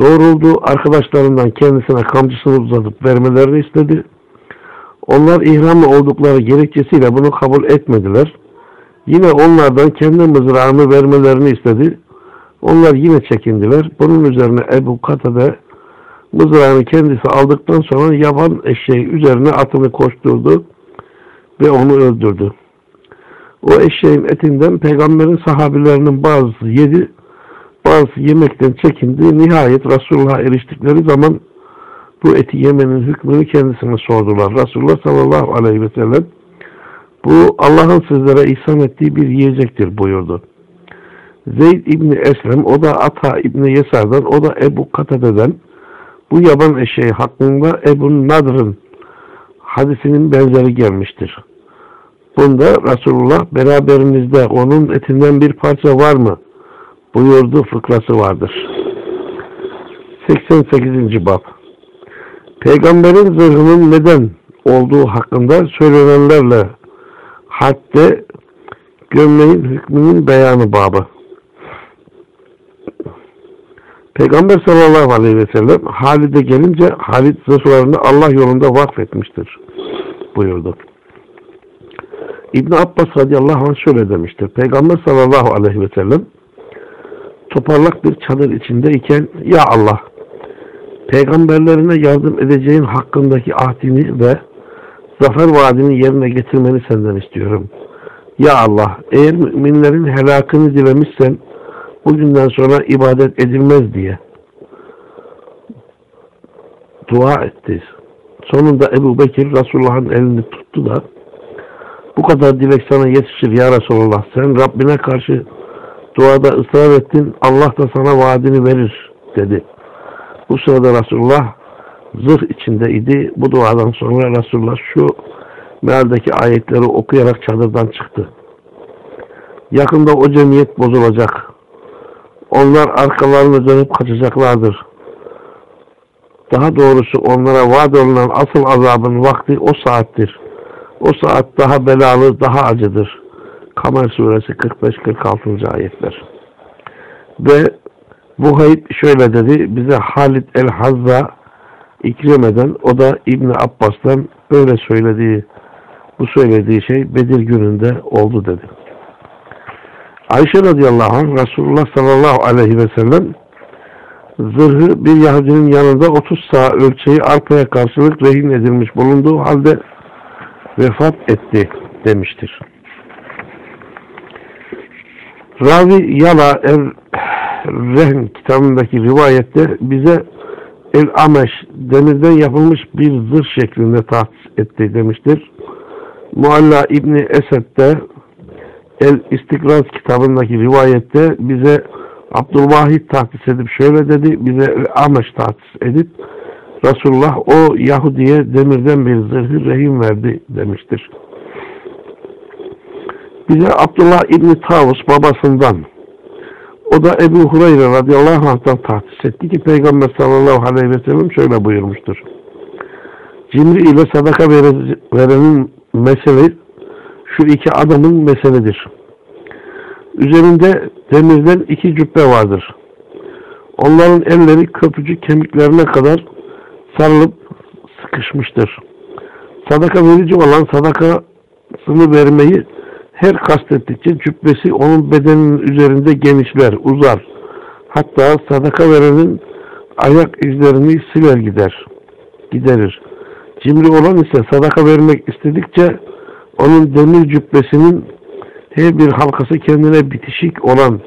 S1: doğruldu. Arkadaşlarından kendisine kamçısını uzatıp vermelerini istedi. Onlar ihramlı oldukları gerekçesiyle bunu kabul etmediler. Yine onlardan kendi mızrağını vermelerini istedi. Onlar yine çekindiler. Bunun üzerine Ebu Katade mızrağını kendisi aldıktan sonra yaban eşeği üzerine atını koşturdu ve onu öldürdü. O eşeğin etinden peygamberin sahabilerinin bazısı yedi, bazısı yemekten çekindi. Nihayet Resulullah'a eriştikleri zaman bu eti yemenin hükmünü kendisine sordular. Resulullah sallallahu aleyhi ve sellem bu Allah'ın sizlere ihsan ettiği bir yiyecektir buyurdu. Zeyd İbni Eslem, o da Ata İbni Yesar'dan, o da Ebu Katade'den bu yaban eşeği hakkında Ebu Nadr'ın hadisinin benzeri gelmiştir. Bunda Resulullah beraberinizde onun etinden bir parça var mı? buyurdu fıkrası vardır. 88. Bab Peygamberin zırhının neden olduğu hakkında söylenenlerle hatta gömleğin hükmünün beyanı babı. Peygamber sallallahu aleyhi ve sellem Halid'e gelince Halid zırhlarını Allah yolunda vakfetmiştir buyurdu. İbn Abbas radıyallahu anh şöyle demiştir. Peygamber sallallahu aleyhi ve sellem toparlak bir çadır içindeyken Ya Allah peygamberlerine yardım edeceğin hakkındaki ahdini ve zafer vaadini yerine getirmeni senden istiyorum. Ya Allah eğer müminlerin helakını dilemişsen bugünden sonra ibadet edilmez diye dua etti. Sonunda Ebu Bekir Resulullah'ın elini tuttu da bu kadar dilek sana yetişir ya Resulullah. Sen Rabbine karşı duada ısrar ettin. Allah da sana vaadini verir dedi. Bu sırada Resulullah zırh içindeydi. Bu duadan sonra Resulullah şu mealdeki ayetleri okuyarak çadırdan çıktı. Yakında o cemiyet bozulacak. Onlar arkalarını dönüp kaçacaklardır. Daha doğrusu onlara vaat olunan asıl azabın vakti o saattir. O saat daha belalı, daha acıdır. Kamer suresi 45-46. ayetler. Ve Buhayb şöyle dedi, bize Halid el-Hazza İkrime'den, o da İbni Abbas'tan böyle söylediği, bu söylediği şey Bedir gününde oldu dedi. Ayşe radıyallahu anh Resulullah sallallahu aleyhi ve sellem zırhı bir Yahudinin yanında 30 sağ ölçeği arpaya karşılık rehin edilmiş bulunduğu halde vefat etti demiştir. Ravi Yala El Rehn kitabındaki rivayette bize El Ameş demirden yapılmış bir zırh şeklinde tahsis etti demiştir. Mualla İbni Esed de El İstikraz kitabındaki rivayette bize Abdülvahid tahsis edip şöyle dedi, bize Ameş tahsis edip Resulullah o Yahudi'ye demirden bir zırhı rehin verdi demiştir. Bize Abdullah İbni Tavus babasından o da Ebu Hureyre radıyallahu anh'tan tahsis etti ki Peygamber sallallahu aleyhi ve sellem şöyle buyurmuştur. Cimri ile sadaka verenin mesele şu iki adamın meseledir. Üzerinde demirden iki cübbe vardır. Onların elleri köprücük kemiklerine kadar sarılıp sıkışmıştır. Sadaka verici olan sadakasını vermeyi her kastettikçe cübbesi onun bedeninin üzerinde genişler, uzar. Hatta sadaka verenin ayak izlerini siler gider, giderir. Cimri olan ise sadaka vermek istedikçe onun demir cübbesinin her bir halkası kendine bitişik olan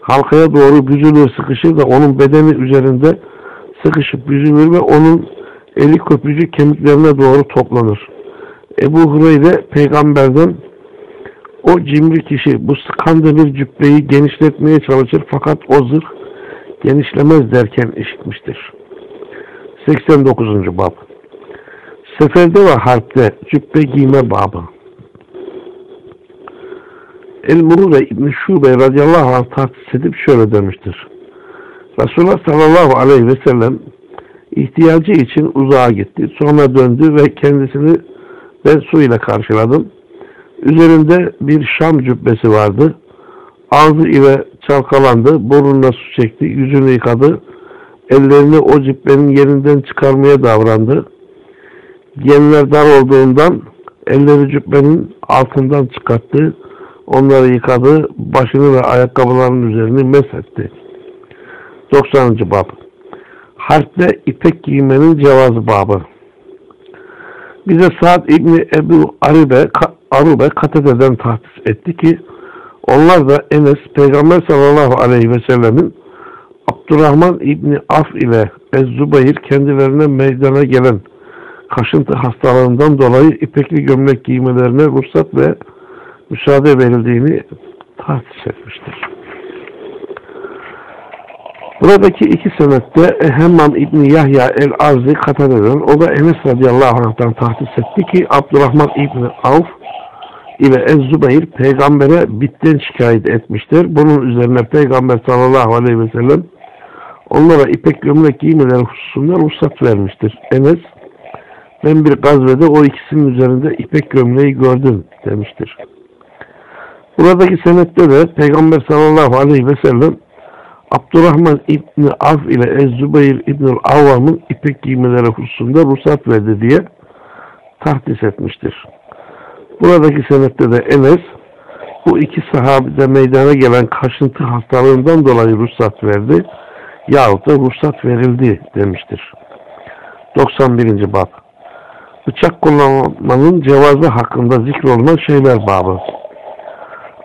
S1: halkaya doğru büzülür, sıkışır da onun bedeni üzerinde sıkışıp büzülür ve onun eli köpücük kemiklerine doğru toplanır. Ebu Hureyre peygamberden o cimri kişi bu sıkan demir cübbeyi genişletmeye çalışır fakat o zırh genişlemez derken işitmiştir. 89. Bab Seferde ve harpte cübbe giyme babı El-Murure İbn-i Şube radıyallahu anh tahsis edip şöyle demiştir. Resulullah sallallahu aleyhi ve sellem ihtiyacı için uzağa gitti. Sonra döndü ve kendisini ben su ile karşıladım. Üzerinde bir şam cübbesi vardı. Ağzı ile çalkalandı, burnuna su çekti, yüzünü yıkadı. Ellerini o cübbenin yerinden çıkarmaya davrandı. Genler dar olduğundan elleri cübbenin altından çıkarttı. Onları yıkadı, başını ve ayakkabılarının üzerini mesetti. 90. Bab Harpte ipek giymenin cevazı babı Bize Sa'd İbni Ebu Arube, Arube Katade'den tahsis etti ki onlar da Enes Peygamber sallallahu aleyhi ve sellemin Abdurrahman İbni Af ile Ez-Zubayr kendilerine meydana gelen kaşıntı hastalığından dolayı ipekli gömlek giymelerine ruhsat ve müsaade verildiğini tahsis etmiştir. Buradaki iki senette Hemmam İbni Yahya el-Arzi Katade'den o da Enes radıyallahu anh'tan tahsis etti ki Abdurrahman İbni Avf ile Ez-Zübeyir peygambere bitten şikayet etmiştir. Bunun üzerine peygamber sallallahu aleyhi ve sellem onlara ipek gömlek giymeleri hususunda ruhsat vermiştir. Enes ben bir gazvede o ikisinin üzerinde ipek gömleği gördüm demiştir. Buradaki senette de Peygamber sallallahu aleyhi ve sellem Abdurrahman İbni Af ile Ez-Zübeyir İbnül Avvam'ın ipek giymeleri hususunda ruhsat verdi diye tahdis etmiştir. Buradaki senette de Enes bu iki sahabede meydana gelen kaşıntı hastalığından dolayı ruhsat verdi yahut da ruhsat verildi demiştir. 91. Bab Bıçak kullanmanın cevazı hakkında zikrolunan şeyler babı.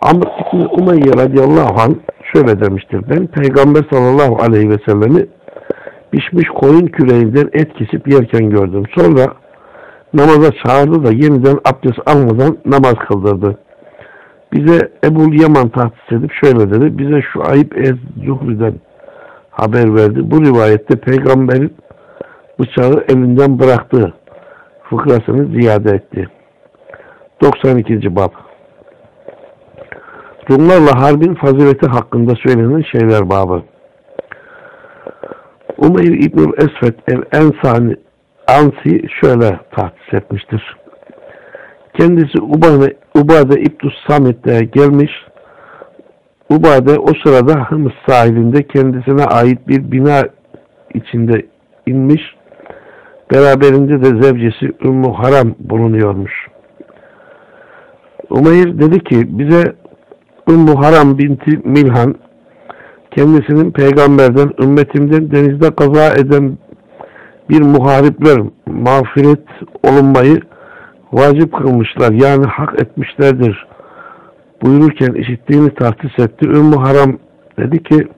S1: Amr İbni Umeyye radıyallahu anh şöyle demiştir. Ben Peygamber sallallahu aleyhi ve sellemi pişmiş koyun küreğinden et kesip yerken gördüm. Sonra namaza çağırdı da yeniden abdest almadan namaz kıldırdı. Bize Ebul Yaman tahsis edip şöyle dedi. Bize şu ayıp ez Zuhri'den haber verdi. Bu rivayette peygamberin bıçağı elinden bıraktığı fıkrasını ziyade etti. 92. Bab Rumlarla harbin fazileti hakkında söylenen şeyler babı. Umeyr İbnül Esfet el-Ensani Ansi şöyle tahsis etmiştir. Kendisi Ubade, Ubade İbnus Samit'e gelmiş. Ubade o sırada Hımız sahilinde kendisine ait bir bina içinde inmiş. Beraberinde de zevcesi Ümmü Haram bulunuyormuş. Umeyr dedi ki bize Ümmü Haram binti Milhan kendisinin peygamberden, ümmetimden denizde kaza eden bir muharipler mağfiret olunmayı vacip kılmışlar. Yani hak etmişlerdir. Buyururken işittiğini tahsis etti. Ümmü Haram dedi ki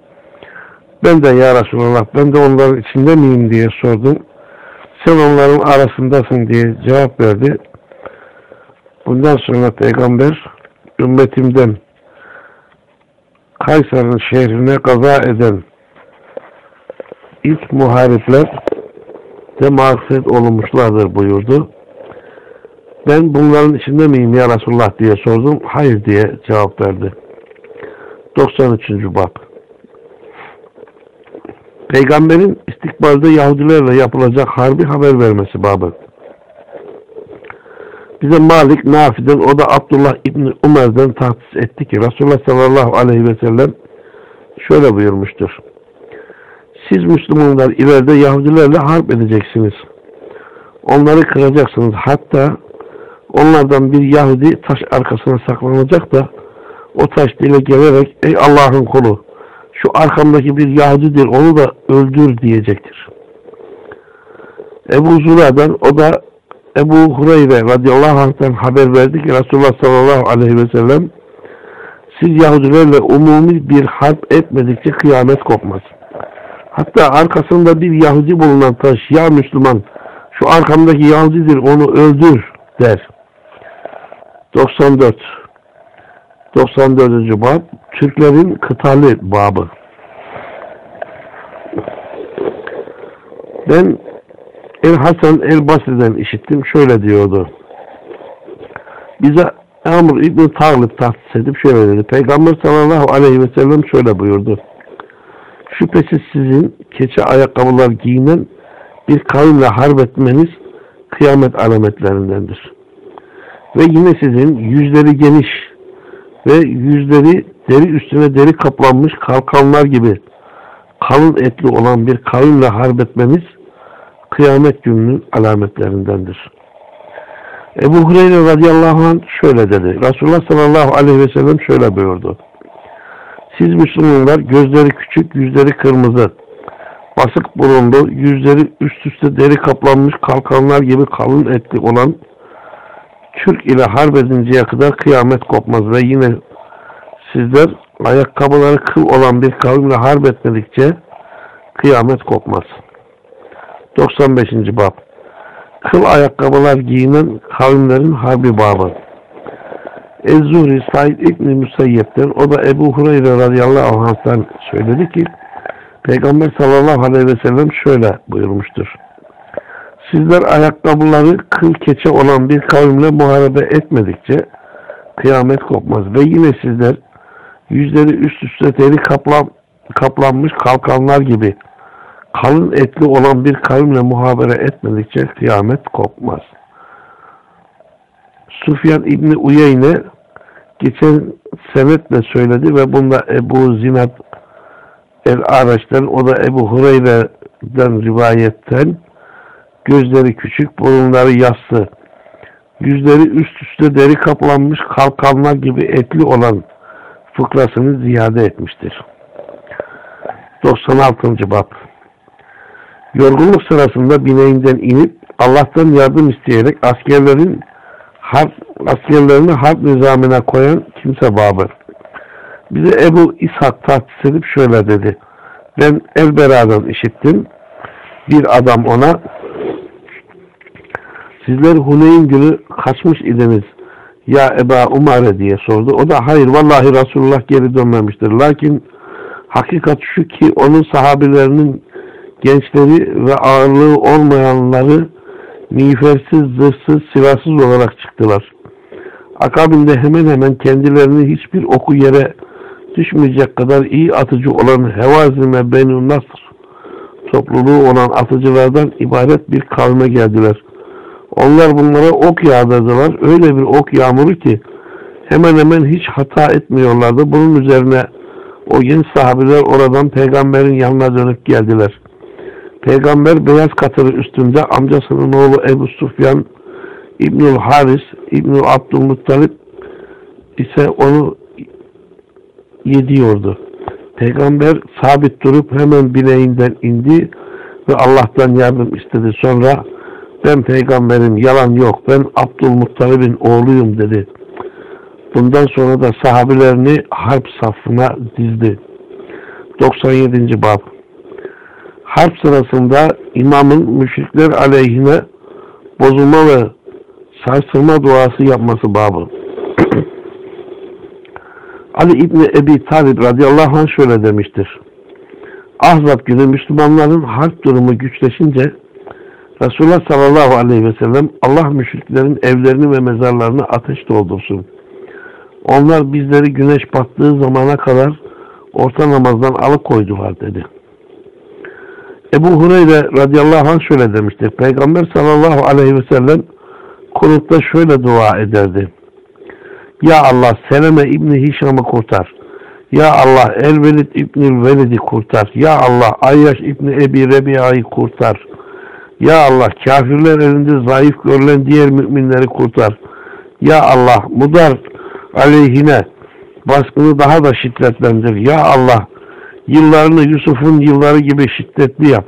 S1: ben de ya Resulallah ben de onların içinde miyim diye sordum. Sen onların arasındasın diye cevap verdi. Bundan sonra peygamber ümmetimden Kaysar'ın şehrine kaza eden ilk muharipler de mağfiret olunmuşlardır buyurdu. Ben bunların içinde miyim ya Resulullah diye sordum. Hayır diye cevap verdi. 93. Bab Peygamberin istikbalde Yahudilerle yapılacak harbi haber vermesi babı. Bize Malik Nafi'den o da Abdullah İbni Umer'den tahsis etti ki Resulullah sallallahu aleyhi ve sellem şöyle buyurmuştur. Siz Müslümanlar ileride Yahudilerle harp edeceksiniz. Onları kıracaksınız. Hatta onlardan bir Yahudi taş arkasına saklanacak da o taş dile gelerek ey Allah'ın kulu şu arkamdaki bir Yahudidir onu da öldür diyecektir. Ebu Zura'dan o da Ebu Hureyre radıyallahu anh'tan haber verdi ki Resulullah sallallahu aleyhi ve sellem siz Yahudilerle umumi bir harp etmedikçe kıyamet kopmaz. Hatta arkasında bir Yahudi bulunan taş ya Müslüman şu arkamdaki Yahudidir onu öldür der. 94 94. bab Türklerin kıtalı babı Ben El Hasan El Basri'den işittim. Şöyle diyordu. Bize Amr İbn Talib tahsis edip şöyle dedi. Peygamber sallallahu aleyhi ve sellem şöyle buyurdu. Şüphesiz sizin keçe ayakkabılar giyinen bir kavimle harp etmeniz kıyamet alametlerindendir. Ve yine sizin yüzleri geniş ve yüzleri deri üstüne deri kaplanmış kalkanlar gibi kalın etli olan bir kavimle harp etmeniz kıyamet gününün alametlerindendir. Ebu Hureyre radıyallahu anh şöyle dedi. Resulullah sallallahu aleyhi ve sellem şöyle buyurdu. Siz Müslümanlar gözleri küçük, yüzleri kırmızı, basık burunlu, yüzleri üst üste deri kaplanmış kalkanlar gibi kalın etli olan Türk ile harp edinceye kadar kıyamet kopmaz ve yine sizler ayakkabıları kıl olan bir kavimle harp etmedikçe kıyamet kopmaz. 95. Bab Kıl ayakkabılar giyinen kavimlerin harbi babı. Ez-Zuhri Said İbni Musayyep'ten o da Ebu Hureyre radıyallahu anh'tan söyledi ki Peygamber sallallahu aleyhi ve sellem şöyle buyurmuştur. Sizler ayakkabıları kıl keçe olan bir kavimle muharebe etmedikçe kıyamet kopmaz. Ve yine sizler yüzleri üst üste deri kaplan, kaplanmış kalkanlar gibi kalın etli olan bir kavimle muhabere etmedikçe kıyamet kopmaz. Sufyan İbni Uyeyne geçen senetle söyledi ve bunda Ebu Zinat el-Araç'tan o da Ebu Hureyre'den rivayetten gözleri küçük, burunları yassı, yüzleri üst üste deri kaplanmış kalkanlar gibi etli olan fıkrasını ziyade etmiştir. 96. Bab Yorgunluk sırasında bineğinden inip Allah'tan yardım isteyerek askerlerin harp, askerlerini harp nizamına koyan kimse babı. Bize Ebu İshak tahsis edip şöyle dedi. Ben Elbera'dan işittim. Bir adam ona sizler Huneyn günü kaçmış idiniz ya Eba Umare diye sordu. O da hayır vallahi Resulullah geri dönmemiştir. Lakin hakikat şu ki onun sahabilerinin gençleri ve ağırlığı olmayanları miğfersiz, zırhsız, silahsız olarak çıktılar. Akabinde hemen hemen kendilerini hiçbir oku yere düşmeyecek kadar iyi atıcı olan Hevazim ve Benu topluluğu olan atıcılardan ibaret bir kavme geldiler. Onlar bunlara ok yağdırdılar. Öyle bir ok yağmuru ki hemen hemen hiç hata etmiyorlardı. Bunun üzerine o genç sahabeler oradan peygamberin yanına dönüp geldiler. Peygamber beyaz katırı üstünde amcasının oğlu Ebu Sufyan İbnül Haris İbnül Abdülmuttalip ise onu yediyordu. Peygamber sabit durup hemen bineğinden indi ve Allah'tan yardım istedi. Sonra ben peygamberim yalan yok ben Abdülmuttalib'in oğluyum dedi. Bundan sonra da sahabilerini harp safına dizdi. 97. Bab Harp sırasında imamın müşrikler aleyhine bozulma ve sarsılma duası yapması babı. Ali İbni Ebi Talib radıyallahu anh şöyle demiştir. Ahzab günü Müslümanların harp durumu güçleşince Resulullah sallallahu aleyhi ve sellem Allah müşriklerin evlerini ve mezarlarını ateş doldursun. Onlar bizleri güneş battığı zamana kadar orta namazdan alıkoydular dedi. Ebu Hureyre radıyallahu anh şöyle demiştir. Peygamber sallallahu aleyhi ve sellem konutta şöyle dua ederdi. Ya Allah Seleme İbni Hişam'ı kurtar. Ya Allah El-Velid İbni Velid'i kurtar. Ya Allah Ayyaş İbni Ebi Rebiya'yı kurtar. Ya Allah kafirler elinde zayıf görülen diğer müminleri kurtar. Ya Allah Mudar aleyhine baskını daha da şiddetlendir. Ya Allah yıllarını Yusuf'un yılları gibi şiddetli yap.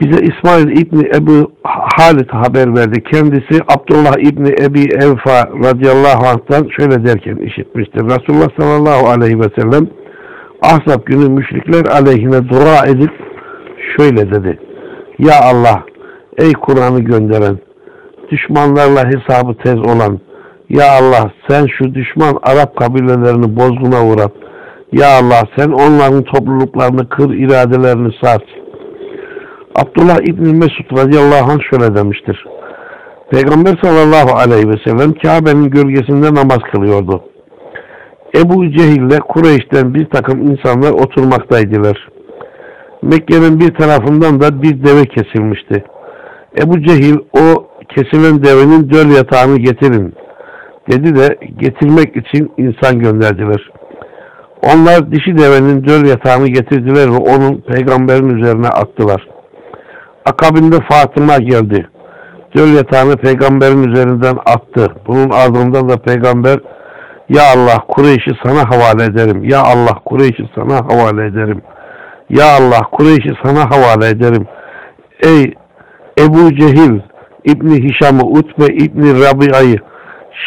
S1: Bize İsmail İbni Ebu Halit haber verdi. Kendisi Abdullah İbni Ebi Evfa radıyallahu anh'tan şöyle derken işitmiştir. Resulullah sallallahu aleyhi ve sellem Ahzab günü müşrikler aleyhine dua edip şöyle dedi. Ya Allah ey Kur'an'ı gönderen düşmanlarla hesabı tez olan Ya Allah sen şu düşman Arap kabilelerini bozguna uğrat. Ya Allah sen onların topluluklarını kır iradelerini sart. Abdullah İbni Mesud radıyallahu anh şöyle demiştir. Peygamber sallallahu aleyhi ve sellem Kabe'nin gölgesinde namaz kılıyordu. Ebu Cehil ile Kureyş'ten bir takım insanlar oturmaktaydılar. Mekke'nin bir tarafından da bir deve kesilmişti. Ebu Cehil o kesilen devenin döl yatağını getirin dedi de getirmek için insan gönderdiler. Onlar dişi devenin döl yatağını getirdiler ve onun peygamberin üzerine attılar. Akabinde Fatıma geldi. Döl yatağını peygamberin üzerinden attı. Bunun ardından da peygamber Ya Allah Kureyş'i sana havale ederim. Ya Allah Kureyş'i sana havale ederim. Ya Allah Kureyş'i sana havale ederim. Ey Ebu Cehil İbni Hişam'ı, Utbe İbni Rabia'yı,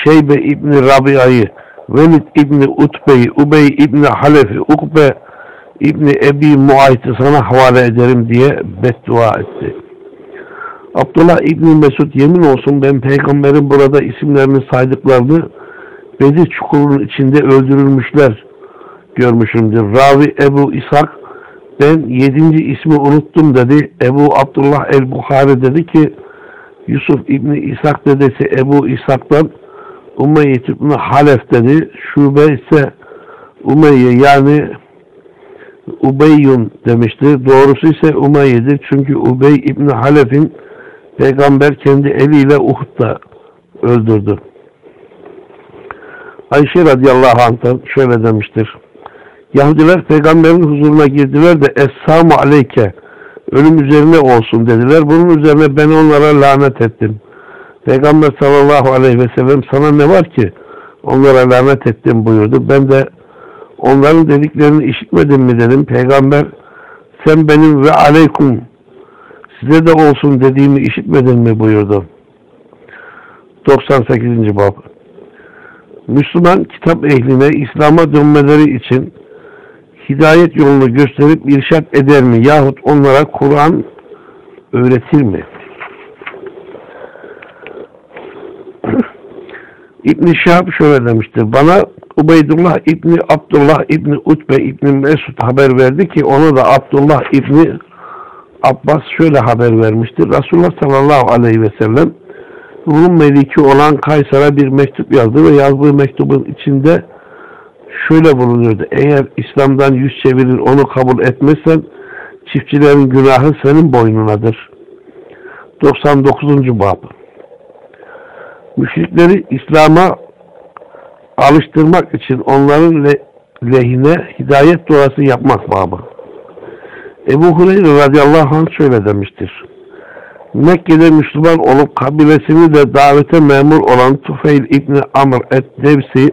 S1: Şeybe İbni Rabia'yı, Velid İbni Utbe'yi, Ubey İbni Halef'i, Ukbe İbni Ebi Muayt'ı sana havale ederim diye beddua etti. Abdullah İbni Mesud yemin olsun ben peygamberin burada isimlerini saydıklarını Bedir çukurunun içinde öldürülmüşler görmüşümdür. Ravi Ebu İshak ben yedinci ismi unuttum dedi. Ebu Abdullah el-Bukhari dedi ki Yusuf İbni İshak dedesi Ebu İshak'tan Umeyye İbni Halef dedi. Şube ise Umeyye yani Ubeyyun demiştir. Doğrusu ise Umeyye'dir. Çünkü Ubey İbni Halef'in peygamber kendi eliyle Uhud'da öldürdü. Ayşe radıyallahu anh'tan şöyle demiştir. Yahudiler peygamberin huzuruna girdiler de Esselamu aleyke ölüm üzerine olsun dediler. Bunun üzerine ben onlara lanet ettim. Peygamber sallallahu aleyhi ve sellem sana ne var ki onlara lanet ettim buyurdu. Ben de onların dediklerini işitmedin mi dedim. Peygamber sen benim ve aleykum size de olsun dediğimi işitmedin mi buyurdu. 98. bab Müslüman kitap ehline İslam'a dönmeleri için hidayet yolunu gösterip irşat eder mi? Yahut onlara Kur'an öğretir mi? İbn-i Şahab şöyle demiştir. Bana Ubeydullah İbni Abdullah İbni Utbe İbni Mesud haber verdi ki ona da Abdullah İbni Abbas şöyle haber vermiştir. Resulullah sallallahu aleyhi ve sellem Rum meliki olan Kaysar'a bir mektup yazdı ve yazdığı mektubun içinde şöyle bulunuyordu. Eğer İslam'dan yüz çevirir onu kabul etmezsen çiftçilerin günahı senin boynunadır. 99. Bab Müşrikleri İslam'a alıştırmak için onların le lehine hidayet duası yapmak babı. Ebu Hureyre radıyallahu anh şöyle demiştir. Mekke'de Müslüman olup kabilesini de davete memur olan Tufeil İbni Amr et-Devsi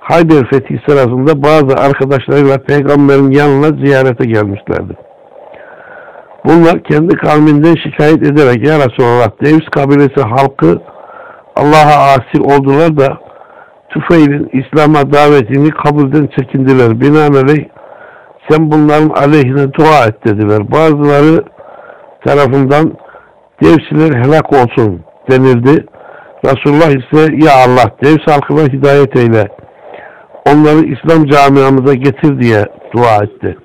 S1: Hayber fethi sırasında bazı arkadaşlarıyla peygamberin yanına ziyarete gelmişlerdi. Bunlar kendi kavminden şikayet ederek Ya Resulallah Devs kabilesi halkı Allah'a asi oldular da Tüfeil'in İslam'a davetini kabulden çekindiler. Binaenaleyh sen bunların aleyhine dua et dediler. Bazıları tarafından Devsiler helak olsun denildi. Resulullah ise ya Allah Devs halkına hidayet eyle. Onları İslam camiamıza getir diye dua etti.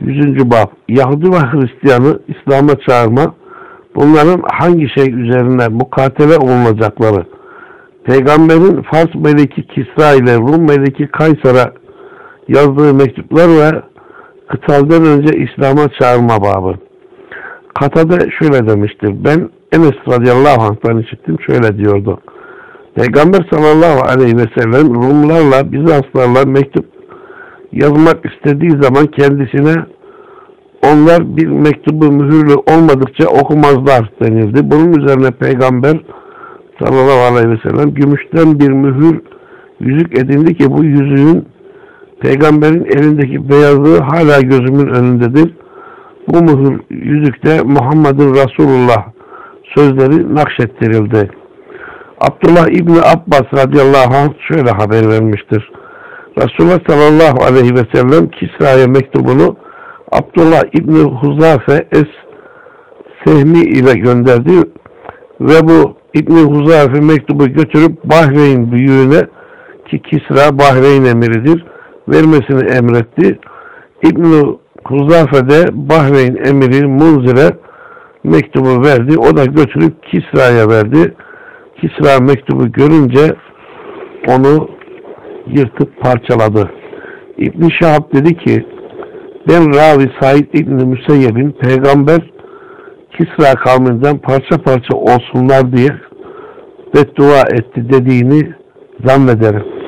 S1: Yüzüncü bab. Yahudi ve Hristiyanı İslam'a çağırma bunların hangi şey üzerine mukatele olunacakları Peygamberin Fars meleki Kisra ile Rum meleki Kaysar'a yazdığı mektuplar ve kıtaldan önce İslam'a çağırma babı. Katada şöyle demiştir. Ben Enes radıyallahu anh'tan işittim. Şöyle diyordu. Peygamber sallallahu aleyhi ve sellem Rumlarla, Bizanslarla mektup yazmak istediği zaman kendisine onlar bir mektubu mühürlü olmadıkça okumazlar denildi. Bunun üzerine peygamber sallallahu aleyhi ve sellem gümüşten bir mühür yüzük edindi ki bu yüzüğün peygamberin elindeki beyazlığı hala gözümün önündedir. Bu mühür yüzükte Muhammed'in Resulullah sözleri nakşettirildi. Abdullah İbni Abbas radıyallahu anh şöyle haber vermiştir. Resulullah sallallahu aleyhi ve sellem Kisra'ya mektubunu Abdullah İbni Huzafe es Sehmi ile gönderdi ve bu İbni Huzafe mektubu götürüp Bahreyn büyüğüne ki Kisra Bahreyn emiridir vermesini emretti. İbni Huzafe de Bahreyn emiri Munzir'e mektubu verdi. O da götürüp Kisra'ya verdi. Kisra mektubu görünce onu yırtıp parçaladı. İbn Şahab dedi ki ben Ravi Said İbni Müseyyeb'in peygamber Kisra kavminden parça parça olsunlar diye beddua etti dediğini zannederim.